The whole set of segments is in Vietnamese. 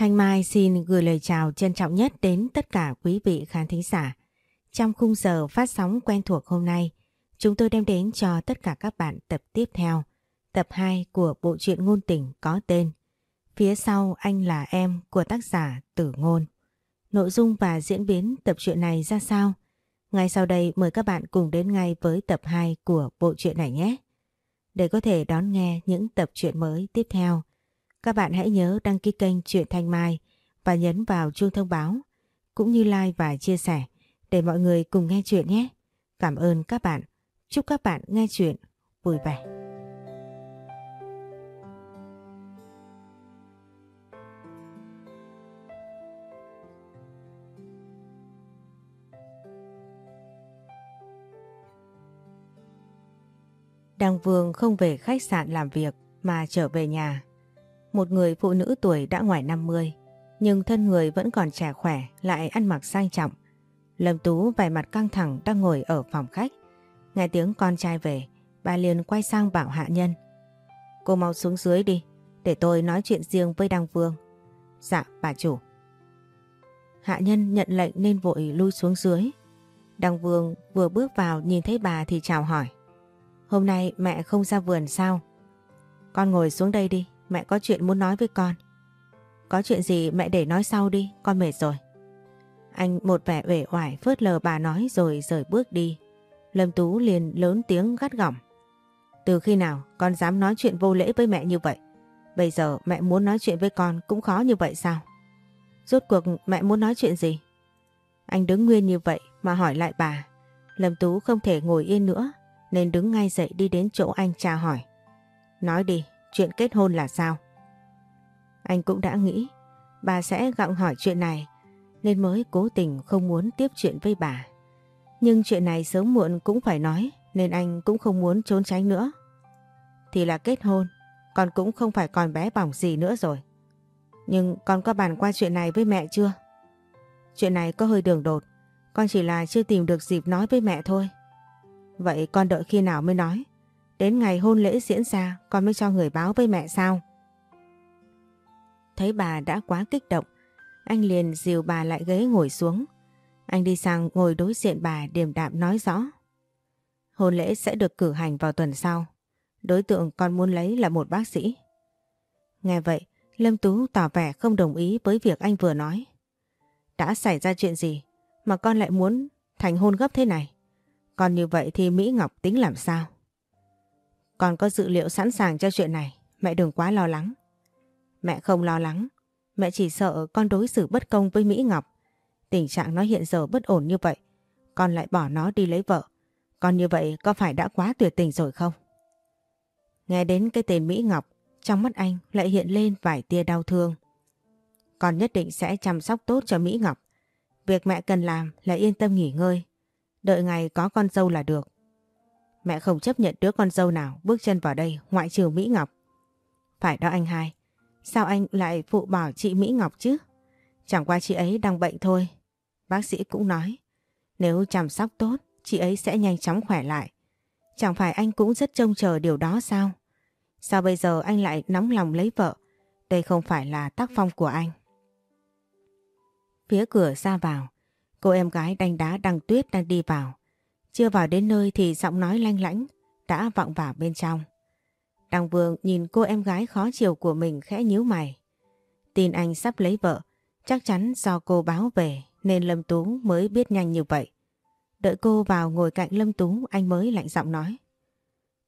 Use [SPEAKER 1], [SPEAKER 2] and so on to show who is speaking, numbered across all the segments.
[SPEAKER 1] Thanh Mai xin gửi lời chào trân trọng nhất đến tất cả quý vị khán thính giả. Trong khung giờ phát sóng quen thuộc hôm nay, chúng tôi đem đến cho tất cả các bạn tập tiếp theo, tập 2 của bộ truyện ngôn tình có tên Phía sau anh là em của tác giả Tử Ngôn. Nội dung và diễn biến tập truyện này ra sao? Ngay sau đây mời các bạn cùng đến ngay với tập 2 của bộ truyện này nhé. Để có thể đón nghe những tập truyện mới tiếp theo, các bạn hãy nhớ đăng ký kênh Truyện Thanh Mai và nhấn vào chuông thông báo, cũng như like và chia sẻ để mọi người cùng nghe chuyện nhé. Cảm ơn các bạn. Chúc các bạn nghe chuyện vui vẻ. Đăng Vương không về khách sạn làm việc mà trở về nhà. Một người phụ nữ tuổi đã ngoài 50, nhưng thân người vẫn còn trẻ khỏe, lại ăn mặc sang trọng. Lâm Tú vẻ mặt căng thẳng đang ngồi ở phòng khách. Nghe tiếng con trai về, bà liền quay sang bảo hạ nhân. Cô mau xuống dưới đi, để tôi nói chuyện riêng với Đăng Vương. Dạ, bà chủ. Hạ nhân nhận lệnh nên vội lui xuống dưới. Đăng Vương vừa bước vào nhìn thấy bà thì chào hỏi. Hôm nay mẹ không ra vườn sao? Con ngồi xuống đây đi, mẹ có chuyện muốn nói với con. Có chuyện gì mẹ để nói sau đi, con mệt rồi. Anh một vẻ uể oải phớt lờ bà nói rồi rời bước đi. Lâm Tú liền lớn tiếng gắt gỏng. Từ khi nào con dám nói chuyện vô lễ với mẹ như vậy? Bây giờ mẹ muốn nói chuyện với con cũng khó như vậy sao? Rốt cuộc mẹ muốn nói chuyện gì? Anh đứng nguyên như vậy mà hỏi lại bà. Lâm Tú không thể ngồi yên nữa nên đứng ngay dậy đi đến chỗ anh tra hỏi. Nói đi, chuyện kết hôn là sao? Anh cũng đã nghĩ bà sẽ gặng hỏi chuyện này nên mới cố tình không muốn tiếp chuyện với bà. Nhưng chuyện này sớm muộn cũng phải nói nên anh cũng không muốn trốn tránh nữa. Thì là kết hôn, con cũng không phải còn bé bỏng gì nữa rồi. Nhưng con có bàn qua chuyện này với mẹ chưa? Chuyện này có hơi đường đột, con chỉ là chưa tìm được dịp nói với mẹ thôi. Vậy con đợi khi nào mới nói? Đến ngày hôn lễ diễn ra con mới cho người báo với mẹ sao? Thấy bà đã quá kích động, anh liền dìu bà lại ghế ngồi xuống. Anh đi sang ngồi đối diện bà điềm đạm nói rõ. Hôn lễ sẽ được cử hành vào tuần sau. Đối tượng con muốn lấy là một bác sĩ. Nghe vậy, Lâm Tú tỏ vẻ không đồng ý với việc anh vừa nói. Đã xảy ra chuyện gì mà con lại muốn thành hôn gấp thế này? Còn như vậy thì Mỹ Ngọc tính làm sao? Con có dự liệu sẵn sàng cho chuyện này, mẹ đừng quá lo lắng. Mẹ không lo lắng, mẹ chỉ sợ con đối xử bất công với Mỹ Ngọc. Tình trạng nó hiện giờ bất ổn như vậy, con lại bỏ nó đi lấy vợ. Con như vậy có phải đã quá tuyệt tình rồi không? Nghe đến cái tên Mỹ Ngọc, trong mắt anh lại hiện lên vài tia đau thương. Con nhất định sẽ chăm sóc tốt cho Mỹ Ngọc. Việc mẹ cần làm là yên tâm nghỉ ngơi, Đợi ngày có con dâu là được. Mẹ không chấp nhận đứa con dâu nào bước chân vào đây ngoại trừ Mỹ Ngọc. Phải đó anh hai. Sao anh lại phụ bỏ chị Mỹ Ngọc chứ? Chẳng qua chị ấy đang bệnh thôi. Bác sĩ cũng nói. Nếu chăm sóc tốt, chị ấy sẽ nhanh chóng khỏe lại. Chẳng phải anh cũng rất trông chờ điều đó sao? Sao bây giờ anh lại nóng lòng lấy vợ? Đây không phải là tác phong của anh. Phía cửa ra vào, Cô em gái đanh đá đăng tuyết đang đi vào. Chưa vào đến nơi thì giọng nói lanh lãnh đã vọng vào bên trong. Đăng Vương nhìn cô em gái khó chịu của mình khẽ nhíu mày. Tin anh sắp lấy vợ, chắc chắn do cô báo về nên Lâm Tú mới biết nhanh như vậy. Đợi cô vào ngồi cạnh Lâm Tú anh mới lạnh giọng nói.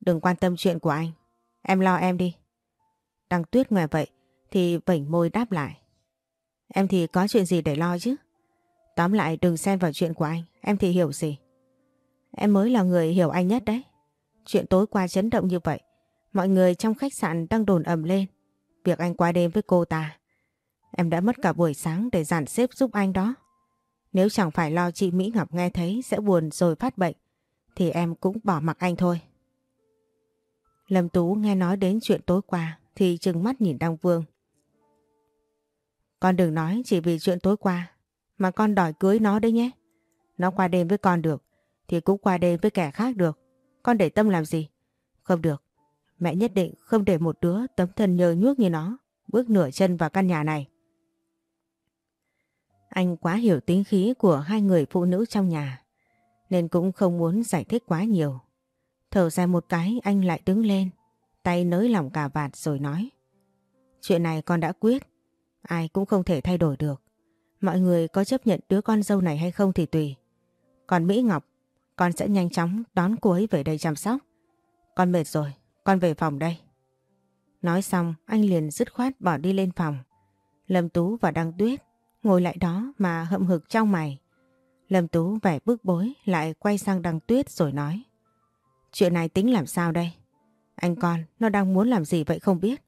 [SPEAKER 1] Đừng quan tâm chuyện của anh, em lo em đi. Đăng Tuyết ngoài vậy thì vảnh môi đáp lại. Em thì có chuyện gì để lo chứ? Tóm lại đừng xen vào chuyện của anh, em thì hiểu gì. Em mới là người hiểu anh nhất đấy. Chuyện tối qua chấn động như vậy, mọi người trong khách sạn đang đồn ầm lên. Việc anh qua đêm với cô ta. Em đã mất cả buổi sáng để dàn xếp giúp anh đó. Nếu chẳng phải lo chị Mỹ Ngọc nghe thấy sẽ buồn rồi phát bệnh, thì em cũng bỏ mặc anh thôi. Lâm Tú nghe nói đến chuyện tối qua thì trừng mắt nhìn Đăng Vương. Con đừng nói chỉ vì chuyện tối qua mà con đòi cưới nó đấy nhé. Nó qua đêm với con được thì cũng qua đêm với kẻ khác được. Con để tâm làm gì? Không được. Mẹ nhất định không để một đứa tấm thân nhờ nhuốc như nó bước nửa chân vào căn nhà này. Anh quá hiểu tính khí của hai người phụ nữ trong nhà, nên cũng không muốn giải thích quá nhiều. Thở dài một cái anh lại đứng lên, tay nới lỏng cà vạt rồi nói. Chuyện này con đã quyết, ai cũng không thể thay đổi được. Mọi người có chấp nhận đứa con dâu này hay không thì tùy. Còn Mỹ Ngọc, con sẽ nhanh chóng đón cô ấy về đây chăm sóc. Con mệt rồi, con về phòng đây. Nói xong anh liền dứt khoát bỏ đi lên phòng. Lâm Tú và Đăng Tuyết ngồi lại đó mà hậm hực trong mày. Lâm Tú vẻ bức bối lại quay sang Đăng Tuyết rồi nói. Chuyện này tính làm sao đây? Anh con, nó đang muốn làm gì vậy không biết?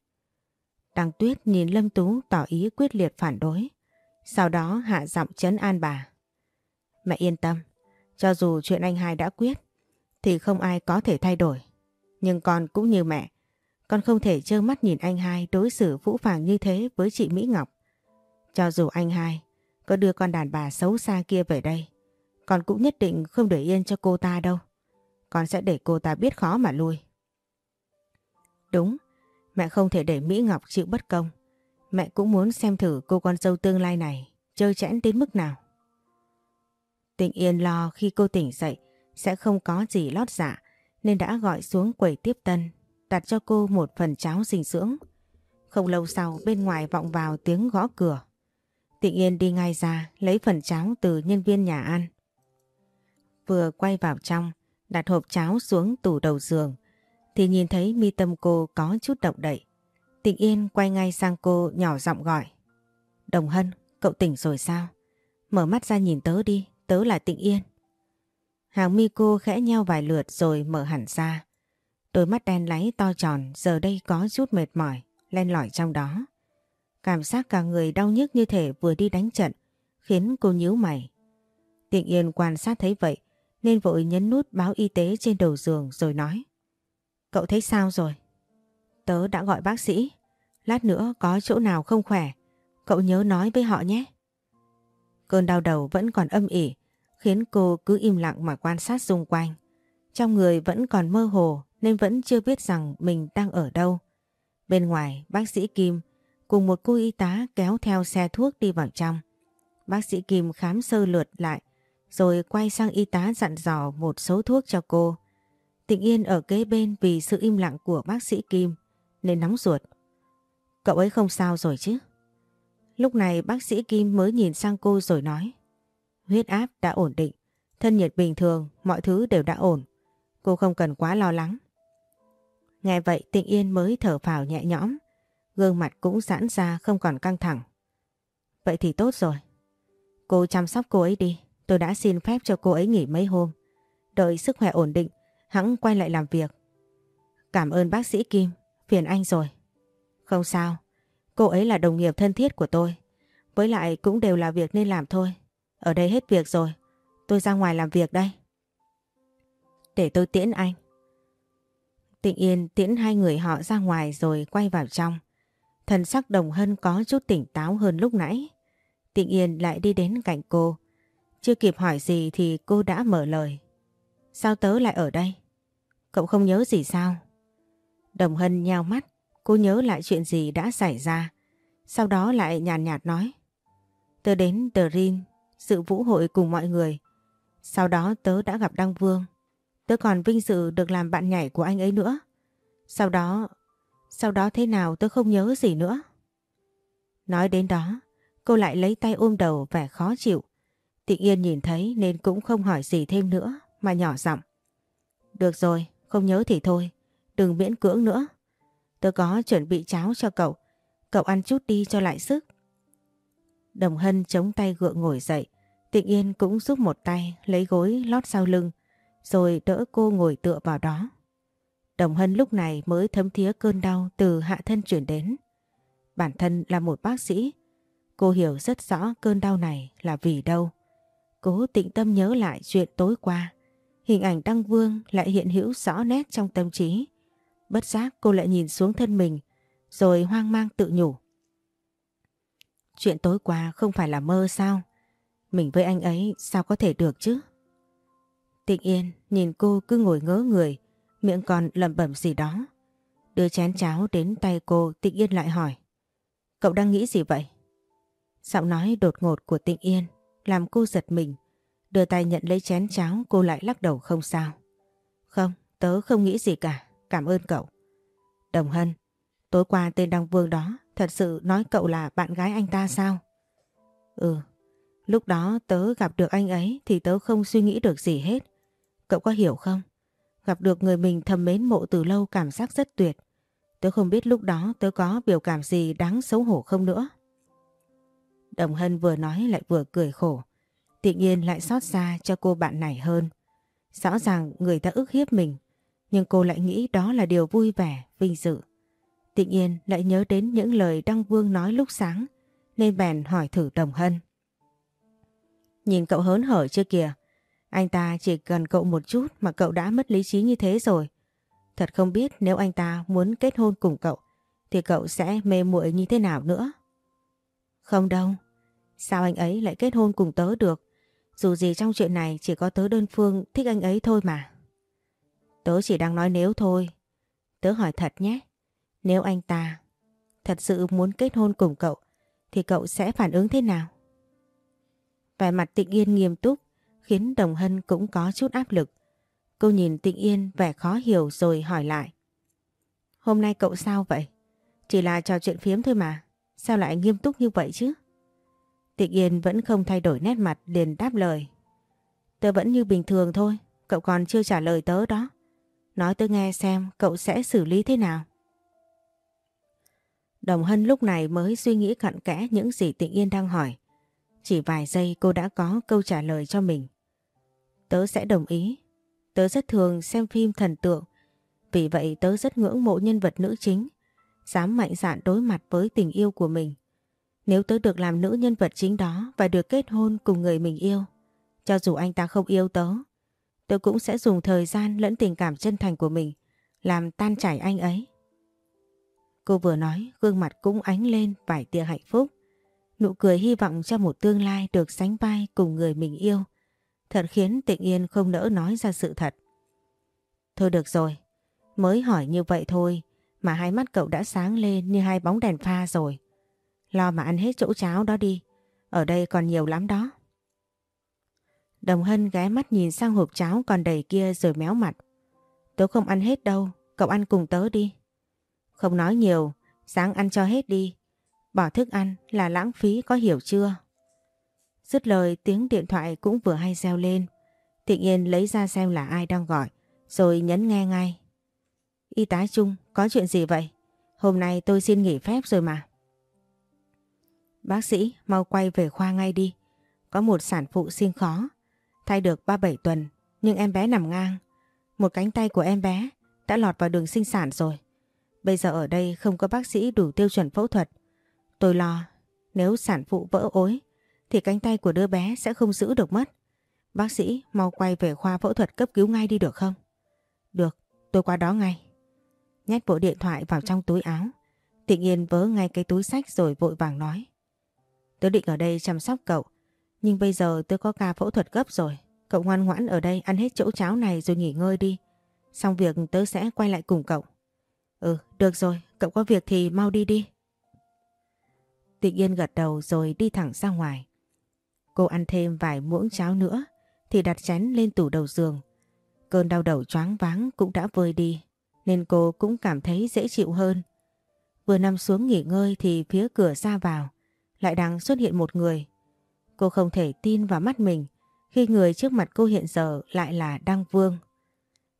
[SPEAKER 1] Đăng Tuyết nhìn Lâm Tú tỏ ý quyết liệt phản đối. Sau đó hạ giọng chấn an bà. Mẹ yên tâm, cho dù chuyện anh hai đã quyết, thì không ai có thể thay đổi. Nhưng con cũng như mẹ, con không thể trơ mắt nhìn anh hai đối xử vũ phàng như thế với chị Mỹ Ngọc. Cho dù anh hai có đưa con đàn bà xấu xa kia về đây, con cũng nhất định không để yên cho cô ta đâu. Con sẽ để cô ta biết khó mà lui. Đúng, mẹ không thể để Mỹ Ngọc chịu bất công. Mẹ cũng muốn xem thử cô con dâu tương lai này chơi chẽn đến mức nào. Tịnh Yên lo khi cô tỉnh dậy sẽ không có gì lót dạ nên đã gọi xuống quầy tiếp tân đặt cho cô một phần cháo dinh dưỡng. Không lâu sau bên ngoài vọng vào tiếng gõ cửa. Tịnh Yên đi ngay ra lấy phần cháo từ nhân viên nhà ăn. Vừa quay vào trong, đặt hộp cháo xuống tủ đầu giường thì nhìn thấy mi tâm cô có chút động đậy. Tịnh Yên quay ngay sang cô nhỏ giọng gọi. Đồng Hân, cậu tỉnh rồi sao? Mở mắt ra nhìn tớ đi, tớ là Tịnh Yên. Hàng mi cô khẽ nheo vài lượt rồi mở hẳn ra. Đôi mắt đen láy to tròn giờ đây có chút mệt mỏi, len lỏi trong đó. Cảm giác cả người đau nhức như thể vừa đi đánh trận, khiến cô nhíu mày. Tịnh Yên quan sát thấy vậy, nên vội nhấn nút báo y tế trên đầu giường rồi nói. Cậu thấy sao rồi? Tớ đã gọi bác sĩ. Lát nữa có chỗ nào không khỏe, cậu nhớ nói với họ nhé. Cơn đau đầu vẫn còn âm ỉ, khiến cô cứ im lặng mà quan sát xung quanh. Trong người vẫn còn mơ hồ nên vẫn chưa biết rằng mình đang ở đâu. Bên ngoài, bác sĩ Kim cùng một cô y tá kéo theo xe thuốc đi vào trong. Bác sĩ Kim khám sơ lượt lại, rồi quay sang y tá dặn dò một số thuốc cho cô. Tịnh Yên ở kế bên vì sự im lặng của bác sĩ Kim nên nóng ruột. Cậu ấy không sao rồi chứ? Lúc này bác sĩ Kim mới nhìn sang cô rồi nói. Huyết áp đã ổn định, thân nhiệt bình thường, mọi thứ đều đã ổn. Cô không cần quá lo lắng. Nghe vậy Tịnh Yên mới thở phào nhẹ nhõm, gương mặt cũng giãn ra không còn căng thẳng. Vậy thì tốt rồi. Cô chăm sóc cô ấy đi, tôi đã xin phép cho cô ấy nghỉ mấy hôm. Đợi sức khỏe ổn định, hãng quay lại làm việc. Cảm ơn bác sĩ Kim, phiền anh rồi. Không sao, cô ấy là đồng nghiệp thân thiết của tôi. Với lại cũng đều là việc nên làm thôi. Ở đây hết việc rồi, tôi ra ngoài làm việc đây. Để tôi tiễn anh. Tịnh Yên tiễn hai người họ ra ngoài rồi quay vào trong. Thần sắc đồng hân có chút tỉnh táo hơn lúc nãy. Tịnh Yên lại đi đến cạnh cô. Chưa kịp hỏi gì thì cô đã mở lời. Sao tớ lại ở đây? Cậu không nhớ gì sao? Đồng hân nhao mắt, cô nhớ lại chuyện gì đã xảy ra. Sau đó lại nhàn nhạt, nhạt nói. Tớ đến The Rin, dự vũ hội cùng mọi người. Sau đó tớ đã gặp Đăng Vương. Tớ còn vinh dự được làm bạn nhảy của anh ấy nữa. Sau đó, sau đó thế nào tớ không nhớ gì nữa. Nói đến đó, cô lại lấy tay ôm đầu vẻ khó chịu. Tịnh Yên nhìn thấy nên cũng không hỏi gì thêm nữa mà nhỏ giọng. Được rồi, không nhớ thì thôi, đừng miễn cưỡng nữa. Tớ có chuẩn bị cháo cho cậu, cậu ăn chút đi cho lại sức. Đồng Hân chống tay gượng ngồi dậy, Tịnh Yên cũng giúp một tay lấy gối lót sau lưng, rồi đỡ cô ngồi tựa vào đó. Đồng Hân lúc này mới thấm thía cơn đau từ hạ thân chuyển đến. Bản thân là một bác sĩ, cô hiểu rất rõ cơn đau này là vì đâu. Cố tịnh tâm nhớ lại chuyện tối qua, hình ảnh Đăng Vương lại hiện hữu rõ nét trong tâm trí. Bất giác cô lại nhìn xuống thân mình, rồi hoang mang tự nhủ. Chuyện tối qua không phải là mơ sao? Mình với anh ấy sao có thể được chứ? Tịnh Yên nhìn cô cứ ngồi ngớ người, miệng còn lẩm bẩm gì đó. Đưa chén cháo đến tay cô, Tịnh Yên lại hỏi. Cậu đang nghĩ gì vậy? Giọng nói đột ngột của Tịnh Yên làm cô giật mình. Đưa tay nhận lấy chén cháo cô lại lắc đầu không sao. Không, tớ không nghĩ gì cả. Cảm ơn cậu. Đồng Hân, tối qua tên Đăng Vương đó thật sự nói cậu là bạn gái anh ta sao? Ừ, lúc đó tớ gặp được anh ấy thì tớ không suy nghĩ được gì hết. Cậu có hiểu không? Gặp được người mình thầm mến mộ từ lâu cảm giác rất tuyệt. Tớ không biết lúc đó tớ có biểu cảm gì đáng xấu hổ không nữa. Đồng Hân vừa nói lại vừa cười khổ. Tự nhiên lại xót xa cho cô bạn này hơn. Rõ ràng người ta ức hiếp mình. Nhưng cô lại nghĩ đó là điều vui vẻ, vinh dự. Tịnh Yên lại nhớ đến những lời Đăng Vương nói lúc sáng. Nên bèn hỏi thử Đồng Hân. Nhìn cậu hớn hở chưa kìa. Anh ta chỉ cần cậu một chút mà cậu đã mất lý trí như thế rồi. Thật không biết nếu anh ta muốn kết hôn cùng cậu thì cậu sẽ mê muội như thế nào nữa. Không đâu. Sao anh ấy lại kết hôn cùng tớ được? Dù gì trong chuyện này chỉ có tớ đơn phương thích anh ấy thôi mà. Tớ chỉ đang nói nếu thôi. Tớ hỏi thật nhé. Nếu anh ta thật sự muốn kết hôn cùng cậu, thì cậu sẽ phản ứng thế nào? Vẻ mặt tịnh yên nghiêm túc, khiến Đồng Hân cũng có chút áp lực. Cô nhìn Tịnh Yên vẻ khó hiểu rồi hỏi lại. Hôm nay cậu sao vậy? Chỉ là trò chuyện phiếm thôi mà. Sao lại nghiêm túc như vậy chứ? Tịnh Yên vẫn không thay đổi nét mặt, liền đáp lời. Tớ vẫn như bình thường thôi. Cậu còn chưa trả lời tớ đó. Nói tớ nghe xem cậu sẽ xử lý thế nào. Đồng Hân lúc này mới suy nghĩ cặn kẽ những gì Tịnh Yên đang hỏi. Chỉ vài giây cô đã có câu trả lời cho mình. Tớ sẽ đồng ý. Tớ rất thường xem phim thần tượng. Vì vậy tớ rất ngưỡng mộ nhân vật nữ chính. Dám mạnh dạn đối mặt với tình yêu của mình. Nếu tớ được làm nữ nhân vật chính đó và được kết hôn cùng người mình yêu. Cho dù anh ta không yêu tớ tôi cũng sẽ dùng thời gian lẫn tình cảm chân thành của mình làm tan chảy anh ấy. Cô vừa nói gương mặt cũng ánh lên vài tia hạnh phúc. Nụ cười hy vọng cho một tương lai được sánh vai cùng người mình yêu. Thật khiến tịnh yên không nỡ nói ra sự thật. Thôi được rồi, mới hỏi như vậy thôi mà hai mắt cậu đã sáng lên như hai bóng đèn pha rồi. Lo mà ăn hết chỗ cháo đó đi, ở đây còn nhiều lắm đó. Đồng Hân ghé mắt nhìn sang hộp cháo còn đầy kia rồi méo mặt. Tớ không ăn hết đâu, cậu ăn cùng tớ đi. Không nói nhiều, sáng ăn cho hết đi. Bỏ thức ăn là lãng phí có hiểu chưa? Dứt lời tiếng điện thoại cũng vừa hay reo lên. Thịnh Yên lấy ra xem là ai đang gọi, rồi nhấn nghe ngay. Y tá Trung, có chuyện gì vậy? Hôm nay tôi xin nghỉ phép rồi mà. Bác sĩ, mau quay về khoa ngay đi. Có một sản phụ sinh khó. Thay được 37 tuần, nhưng em bé nằm ngang. Một cánh tay của em bé đã lọt vào đường sinh sản rồi. Bây giờ ở đây không có bác sĩ đủ tiêu chuẩn phẫu thuật. Tôi lo, nếu sản phụ vỡ ối, thì cánh tay của đứa bé sẽ không giữ được mất. Bác sĩ mau quay về khoa phẫu thuật cấp cứu ngay đi được không? Được, tôi qua đó ngay. Nhét bộ điện thoại vào trong túi áo. Tịnh Yên vớ ngay cái túi sách rồi vội vàng nói. Tớ định ở đây chăm sóc cậu, nhưng bây giờ tôi có ca phẫu thuật gấp rồi. Cậu ngoan ngoãn ở đây ăn hết chỗ cháo này rồi nghỉ ngơi đi. Xong việc tớ sẽ quay lại cùng cậu. Ừ, được rồi, cậu có việc thì mau đi đi. Tịnh Yên gật đầu rồi đi thẳng ra ngoài. Cô ăn thêm vài muỗng cháo nữa thì đặt chén lên tủ đầu giường. Cơn đau đầu choáng váng cũng đã vơi đi nên cô cũng cảm thấy dễ chịu hơn. Vừa nằm xuống nghỉ ngơi thì phía cửa ra vào lại đang xuất hiện một người. Cô không thể tin vào mắt mình khi người trước mặt cô hiện giờ lại là Đăng Vương.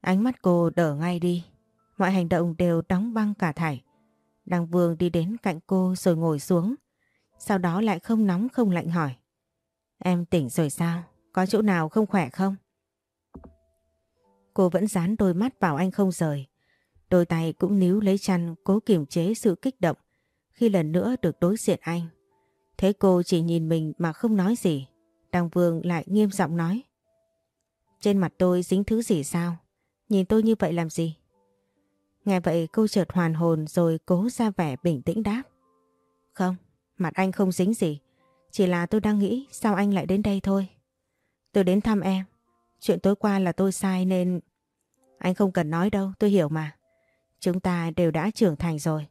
[SPEAKER 1] Ánh mắt cô đỡ ngay đi, mọi hành động đều đóng băng cả thảy. Đăng Vương đi đến cạnh cô rồi ngồi xuống, sau đó lại không nóng không lạnh hỏi. Em tỉnh rồi sao? Có chỗ nào không khỏe không? Cô vẫn dán đôi mắt vào anh không rời. Đôi tay cũng níu lấy chăn cố kiềm chế sự kích động khi lần nữa được đối diện anh thế cô chỉ nhìn mình mà không nói gì. Đăng Vương lại nghiêm giọng nói. Trên mặt tôi dính thứ gì sao? Nhìn tôi như vậy làm gì? Nghe vậy cô chợt hoàn hồn rồi cố ra vẻ bình tĩnh đáp. Không, mặt anh không dính gì. Chỉ là tôi đang nghĩ sao anh lại đến đây thôi. Tôi đến thăm em. Chuyện tối qua là tôi sai nên... Anh không cần nói đâu, tôi hiểu mà. Chúng ta đều đã trưởng thành rồi.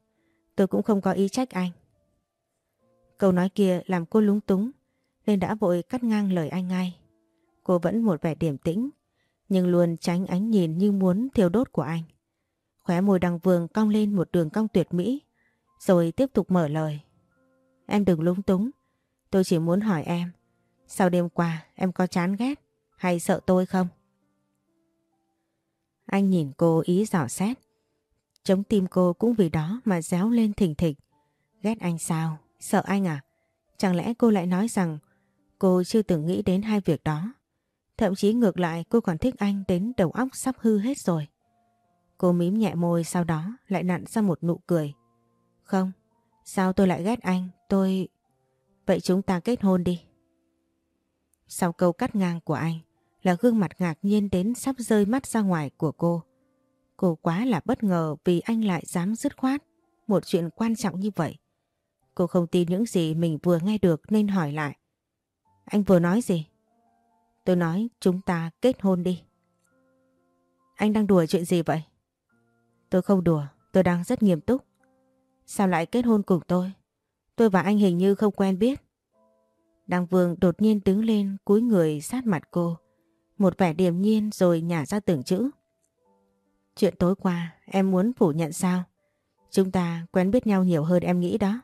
[SPEAKER 1] Tôi cũng không có ý trách anh. Câu nói kia làm cô lúng túng nên đã vội cắt ngang lời anh ngay. Cô vẫn một vẻ điềm tĩnh nhưng luôn tránh ánh nhìn như muốn thiêu đốt của anh. Khóe môi đằng vương cong lên một đường cong tuyệt mỹ rồi tiếp tục mở lời. Em đừng lúng túng, tôi chỉ muốn hỏi em, sau đêm qua em có chán ghét hay sợ tôi không? Anh nhìn cô ý dò xét. Chống tim cô cũng vì đó mà réo lên thình thịch. Ghét anh sao? Sợ anh à? Chẳng lẽ cô lại nói rằng cô chưa từng nghĩ đến hai việc đó? Thậm chí ngược lại cô còn thích anh đến đầu óc sắp hư hết rồi. Cô mím nhẹ môi sau đó lại nặn ra một nụ cười. Không, sao tôi lại ghét anh? Tôi... Vậy chúng ta kết hôn đi. Sau câu cắt ngang của anh là gương mặt ngạc nhiên đến sắp rơi mắt ra ngoài của cô. Cô quá là bất ngờ vì anh lại dám dứt khoát một chuyện quan trọng như vậy. Cô không tin những gì mình vừa nghe được nên hỏi lại. Anh vừa nói gì? Tôi nói chúng ta kết hôn đi. Anh đang đùa chuyện gì vậy? Tôi không đùa, tôi đang rất nghiêm túc. Sao lại kết hôn cùng tôi? Tôi và anh hình như không quen biết. Đăng Vương đột nhiên đứng lên cúi người sát mặt cô. Một vẻ điềm nhiên rồi nhả ra từng chữ. Chuyện tối qua em muốn phủ nhận sao? Chúng ta quen biết nhau nhiều hơn em nghĩ đó.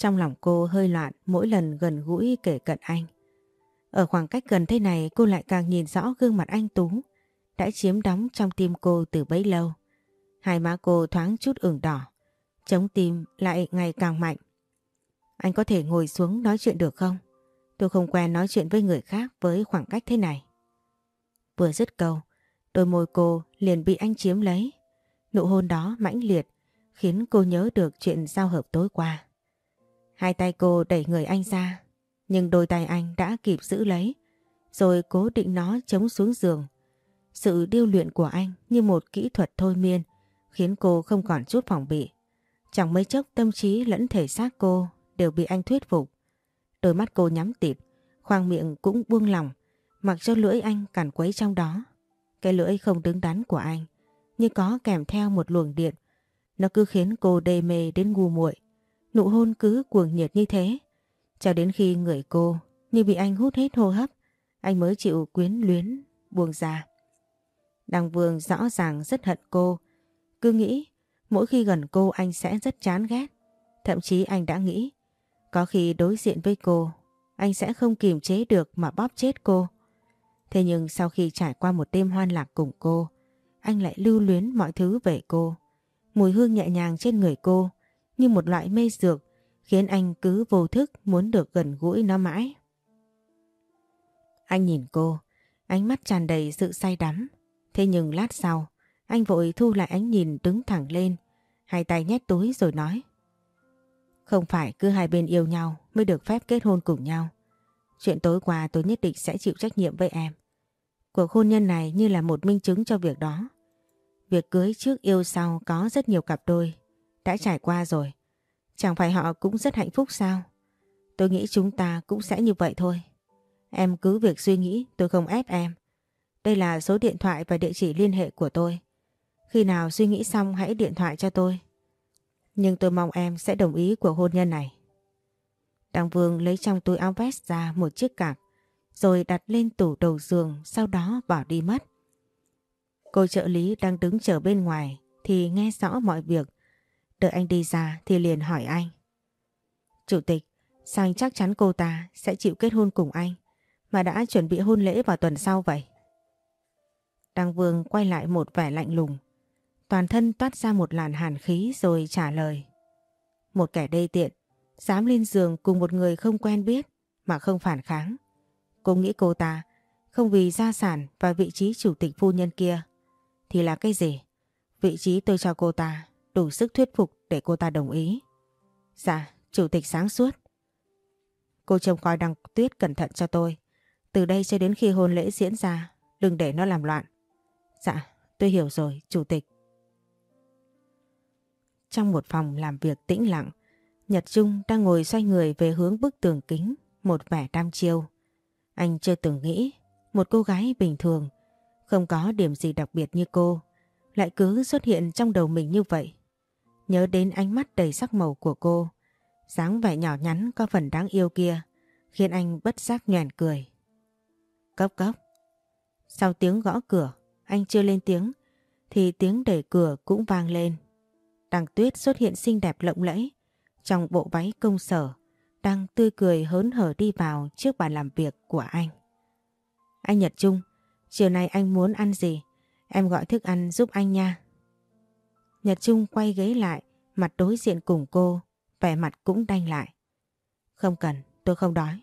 [SPEAKER 1] Trong lòng cô hơi loạn mỗi lần gần gũi kể cận anh. Ở khoảng cách gần thế này cô lại càng nhìn rõ gương mặt anh Tú đã chiếm đóng trong tim cô từ bấy lâu. Hai má cô thoáng chút ửng đỏ, chống tim lại ngày càng mạnh. Anh có thể ngồi xuống nói chuyện được không? Tôi không quen nói chuyện với người khác với khoảng cách thế này. Vừa dứt câu, đôi môi cô liền bị anh chiếm lấy. Nụ hôn đó mãnh liệt khiến cô nhớ được chuyện giao hợp tối qua. Hai tay cô đẩy người anh ra, nhưng đôi tay anh đã kịp giữ lấy, rồi cố định nó chống xuống giường. Sự điêu luyện của anh như một kỹ thuật thôi miên, khiến cô không còn chút phòng bị. Chẳng mấy chốc tâm trí lẫn thể xác cô đều bị anh thuyết phục. Đôi mắt cô nhắm tịt, khoang miệng cũng buông lỏng, mặc cho lưỡi anh cản quấy trong đó. Cái lưỡi không đứng đắn của anh, như có kèm theo một luồng điện. Nó cứ khiến cô đê mê đến ngu muội. Nụ hôn cứ cuồng nhiệt như thế. Cho đến khi người cô như bị anh hút hết hô hấp, anh mới chịu quyến luyến, buông ra. Đăng Vương rõ ràng rất hận cô. Cứ nghĩ mỗi khi gần cô anh sẽ rất chán ghét. Thậm chí anh đã nghĩ có khi đối diện với cô, anh sẽ không kiềm chế được mà bóp chết cô. Thế nhưng sau khi trải qua một đêm hoan lạc cùng cô, anh lại lưu luyến mọi thứ về cô. Mùi hương nhẹ nhàng trên người cô như một loại mê dược khiến anh cứ vô thức muốn được gần gũi nó mãi. Anh nhìn cô, ánh mắt tràn đầy sự say đắm. Thế nhưng lát sau, anh vội thu lại ánh nhìn đứng thẳng lên, hai tay nhét túi rồi nói. Không phải cứ hai bên yêu nhau mới được phép kết hôn cùng nhau. Chuyện tối qua tôi nhất định sẽ chịu trách nhiệm với em. Cuộc hôn nhân này như là một minh chứng cho việc đó. Việc cưới trước yêu sau có rất nhiều cặp đôi. Đã trải qua rồi. Chẳng phải họ cũng rất hạnh phúc sao? Tôi nghĩ chúng ta cũng sẽ như vậy thôi. Em cứ việc suy nghĩ, tôi không ép em. Đây là số điện thoại và địa chỉ liên hệ của tôi. Khi nào suy nghĩ xong hãy điện thoại cho tôi. Nhưng tôi mong em sẽ đồng ý của hôn nhân này. Đăng Vương lấy trong túi áo vest ra một chiếc cạc, rồi đặt lên tủ đầu giường, sau đó bỏ đi mất. Cô trợ lý đang đứng chờ bên ngoài thì nghe rõ mọi việc. Đợi anh đi ra thì liền hỏi anh. Chủ tịch, sao anh chắc chắn cô ta sẽ chịu kết hôn cùng anh mà đã chuẩn bị hôn lễ vào tuần sau vậy? Đăng Vương quay lại một vẻ lạnh lùng. Toàn thân toát ra một làn hàn khí rồi trả lời. Một kẻ đê tiện, dám lên giường cùng một người không quen biết mà không phản kháng. Cô nghĩ cô ta không vì gia sản và vị trí chủ tịch phu nhân kia thì là cái gì? Vị trí tôi cho cô ta đủ sức thuyết phục để cô ta đồng ý. Dạ, chủ tịch sáng suốt. Cô trông coi đăng tuyết cẩn thận cho tôi. Từ đây cho đến khi hôn lễ diễn ra, đừng để nó làm loạn. Dạ, tôi hiểu rồi, chủ tịch. Trong một phòng làm việc tĩnh lặng, Nhật Trung đang ngồi xoay người về hướng bức tường kính, một vẻ đam chiêu. Anh chưa từng nghĩ một cô gái bình thường, không có điểm gì đặc biệt như cô, lại cứ xuất hiện trong đầu mình như vậy. Nhớ đến ánh mắt đầy sắc màu của cô, dáng vẻ nhỏ nhắn có phần đáng yêu kia khiến anh bất giác nhoèn cười. Cốc cốc. Sau tiếng gõ cửa, anh chưa lên tiếng, thì tiếng đẩy cửa cũng vang lên. Đằng tuyết xuất hiện xinh đẹp lộng lẫy, trong bộ váy công sở, đang tươi cười hớn hở đi vào trước bàn làm việc của anh. Anh Nhật Trung, chiều nay anh muốn ăn gì? Em gọi thức ăn giúp anh nha. Nhật Trung quay ghế lại, mặt đối diện cùng cô, vẻ mặt cũng đanh lại. Không cần, tôi không đói.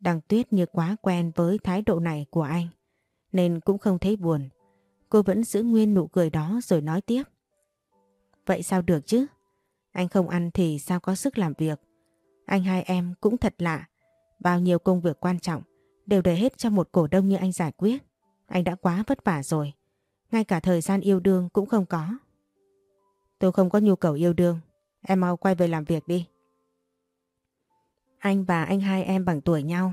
[SPEAKER 1] Đằng tuyết như quá quen với thái độ này của anh, nên cũng không thấy buồn. Cô vẫn giữ nguyên nụ cười đó rồi nói tiếp. Vậy sao được chứ? Anh không ăn thì sao có sức làm việc? Anh hai em cũng thật lạ. Bao nhiêu công việc quan trọng đều để hết cho một cổ đông như anh giải quyết. Anh đã quá vất vả rồi. Ngay cả thời gian yêu đương cũng không có. Tôi không có nhu cầu yêu đương. Em mau quay về làm việc đi. Anh và anh hai em bằng tuổi nhau.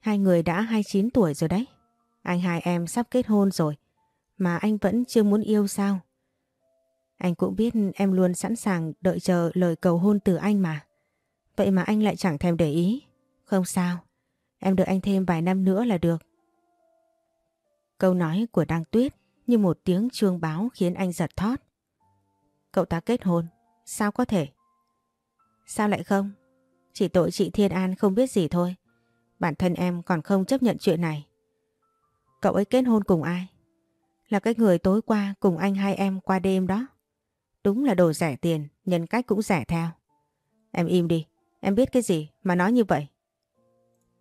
[SPEAKER 1] Hai người đã 29 tuổi rồi đấy. Anh hai em sắp kết hôn rồi. Mà anh vẫn chưa muốn yêu sao? Anh cũng biết em luôn sẵn sàng đợi chờ lời cầu hôn từ anh mà. Vậy mà anh lại chẳng thèm để ý. Không sao. Em đợi anh thêm vài năm nữa là được. Câu nói của Đăng Tuyết như một tiếng chuông báo khiến anh giật thót. Cậu ta kết hôn. Sao có thể? Sao lại không? Chỉ tội chị Thiên An không biết gì thôi. Bản thân em còn không chấp nhận chuyện này. Cậu ấy kết hôn cùng ai? Là cái người tối qua cùng anh hai em qua đêm đó. Đúng là đồ rẻ tiền, nhân cách cũng rẻ theo. Em im đi, em biết cái gì mà nói như vậy.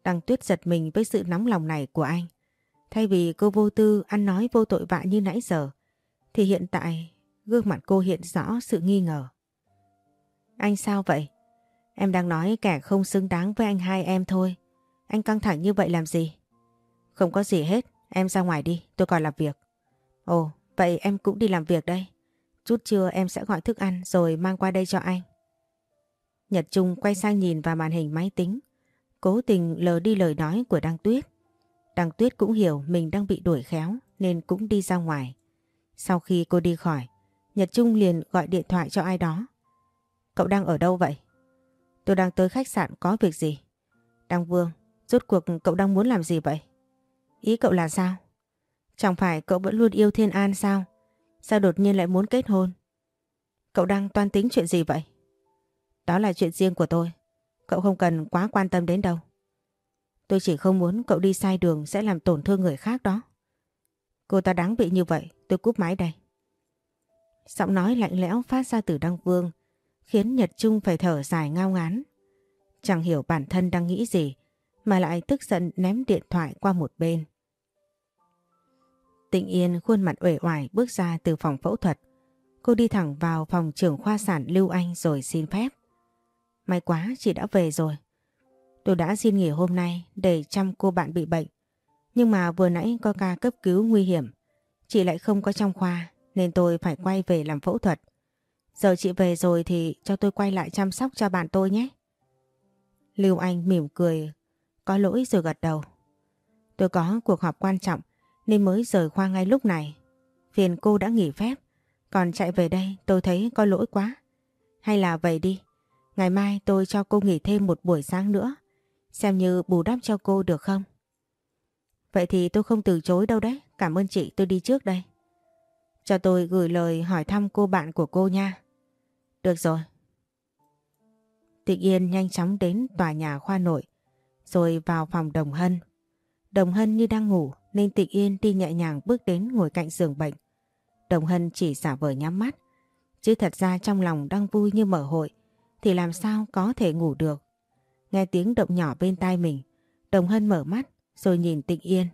[SPEAKER 1] Đăng tuyết giật mình với sự nóng lòng này của anh. Thay vì cô vô tư ăn nói vô tội vạ như nãy giờ, thì hiện tại gương mặt cô hiện rõ sự nghi ngờ. Anh sao vậy? Em đang nói kẻ không xứng đáng với anh hai em thôi. Anh căng thẳng như vậy làm gì? Không có gì hết, em ra ngoài đi, tôi còn làm việc. Ồ, vậy em cũng đi làm việc đây. Chút trưa em sẽ gọi thức ăn rồi mang qua đây cho anh. Nhật Trung quay sang nhìn vào màn hình máy tính, cố tình lờ đi lời nói của Đăng Tuyết. Đăng Tuyết cũng hiểu mình đang bị đuổi khéo nên cũng đi ra ngoài. Sau khi cô đi khỏi, Nhật Trung liền gọi điện thoại cho ai đó. Cậu đang ở đâu vậy? Tôi đang tới khách sạn có việc gì? Đăng Vương, rốt cuộc cậu đang muốn làm gì vậy? Ý cậu là sao? Chẳng phải cậu vẫn luôn yêu Thiên An sao? Sao đột nhiên lại muốn kết hôn? Cậu đang toan tính chuyện gì vậy? Đó là chuyện riêng của tôi. Cậu không cần quá quan tâm đến đâu. Tôi chỉ không muốn cậu đi sai đường sẽ làm tổn thương người khác đó. Cô ta đáng bị như vậy, tôi cúp máy đây. Giọng nói lạnh lẽo phát ra từ Đăng Vương, khiến Nhật Trung phải thở dài ngao ngán. Chẳng hiểu bản thân đang nghĩ gì, mà lại tức giận ném điện thoại qua một bên. Tịnh Yên khuôn mặt uể oải bước ra từ phòng phẫu thuật. Cô đi thẳng vào phòng trưởng khoa sản Lưu Anh rồi xin phép. May quá chị đã về rồi. Tôi đã xin nghỉ hôm nay để chăm cô bạn bị bệnh. Nhưng mà vừa nãy có ca cấp cứu nguy hiểm. Chị lại không có trong khoa nên tôi phải quay về làm phẫu thuật. Giờ chị về rồi thì cho tôi quay lại chăm sóc cho bạn tôi nhé. Lưu Anh mỉm cười, có lỗi rồi gật đầu. Tôi có cuộc họp quan trọng nên mới rời khoa ngay lúc này. Phiền cô đã nghỉ phép, còn chạy về đây tôi thấy có lỗi quá. Hay là vậy đi, ngày mai tôi cho cô nghỉ thêm một buổi sáng nữa, xem như bù đắp cho cô được không? Vậy thì tôi không từ chối đâu đấy, cảm ơn chị tôi đi trước đây. Cho tôi gửi lời hỏi thăm cô bạn của cô nha. Được rồi. Tịnh Yên nhanh chóng đến tòa nhà khoa nội, rồi vào phòng Đồng Hân. Đồng Hân như đang ngủ nên Tịnh Yên đi nhẹ nhàng bước đến ngồi cạnh giường bệnh. Đồng Hân chỉ giả vờ nhắm mắt, chứ thật ra trong lòng đang vui như mở hội, thì làm sao có thể ngủ được. Nghe tiếng động nhỏ bên tai mình, Đồng Hân mở mắt rồi nhìn Tịnh Yên.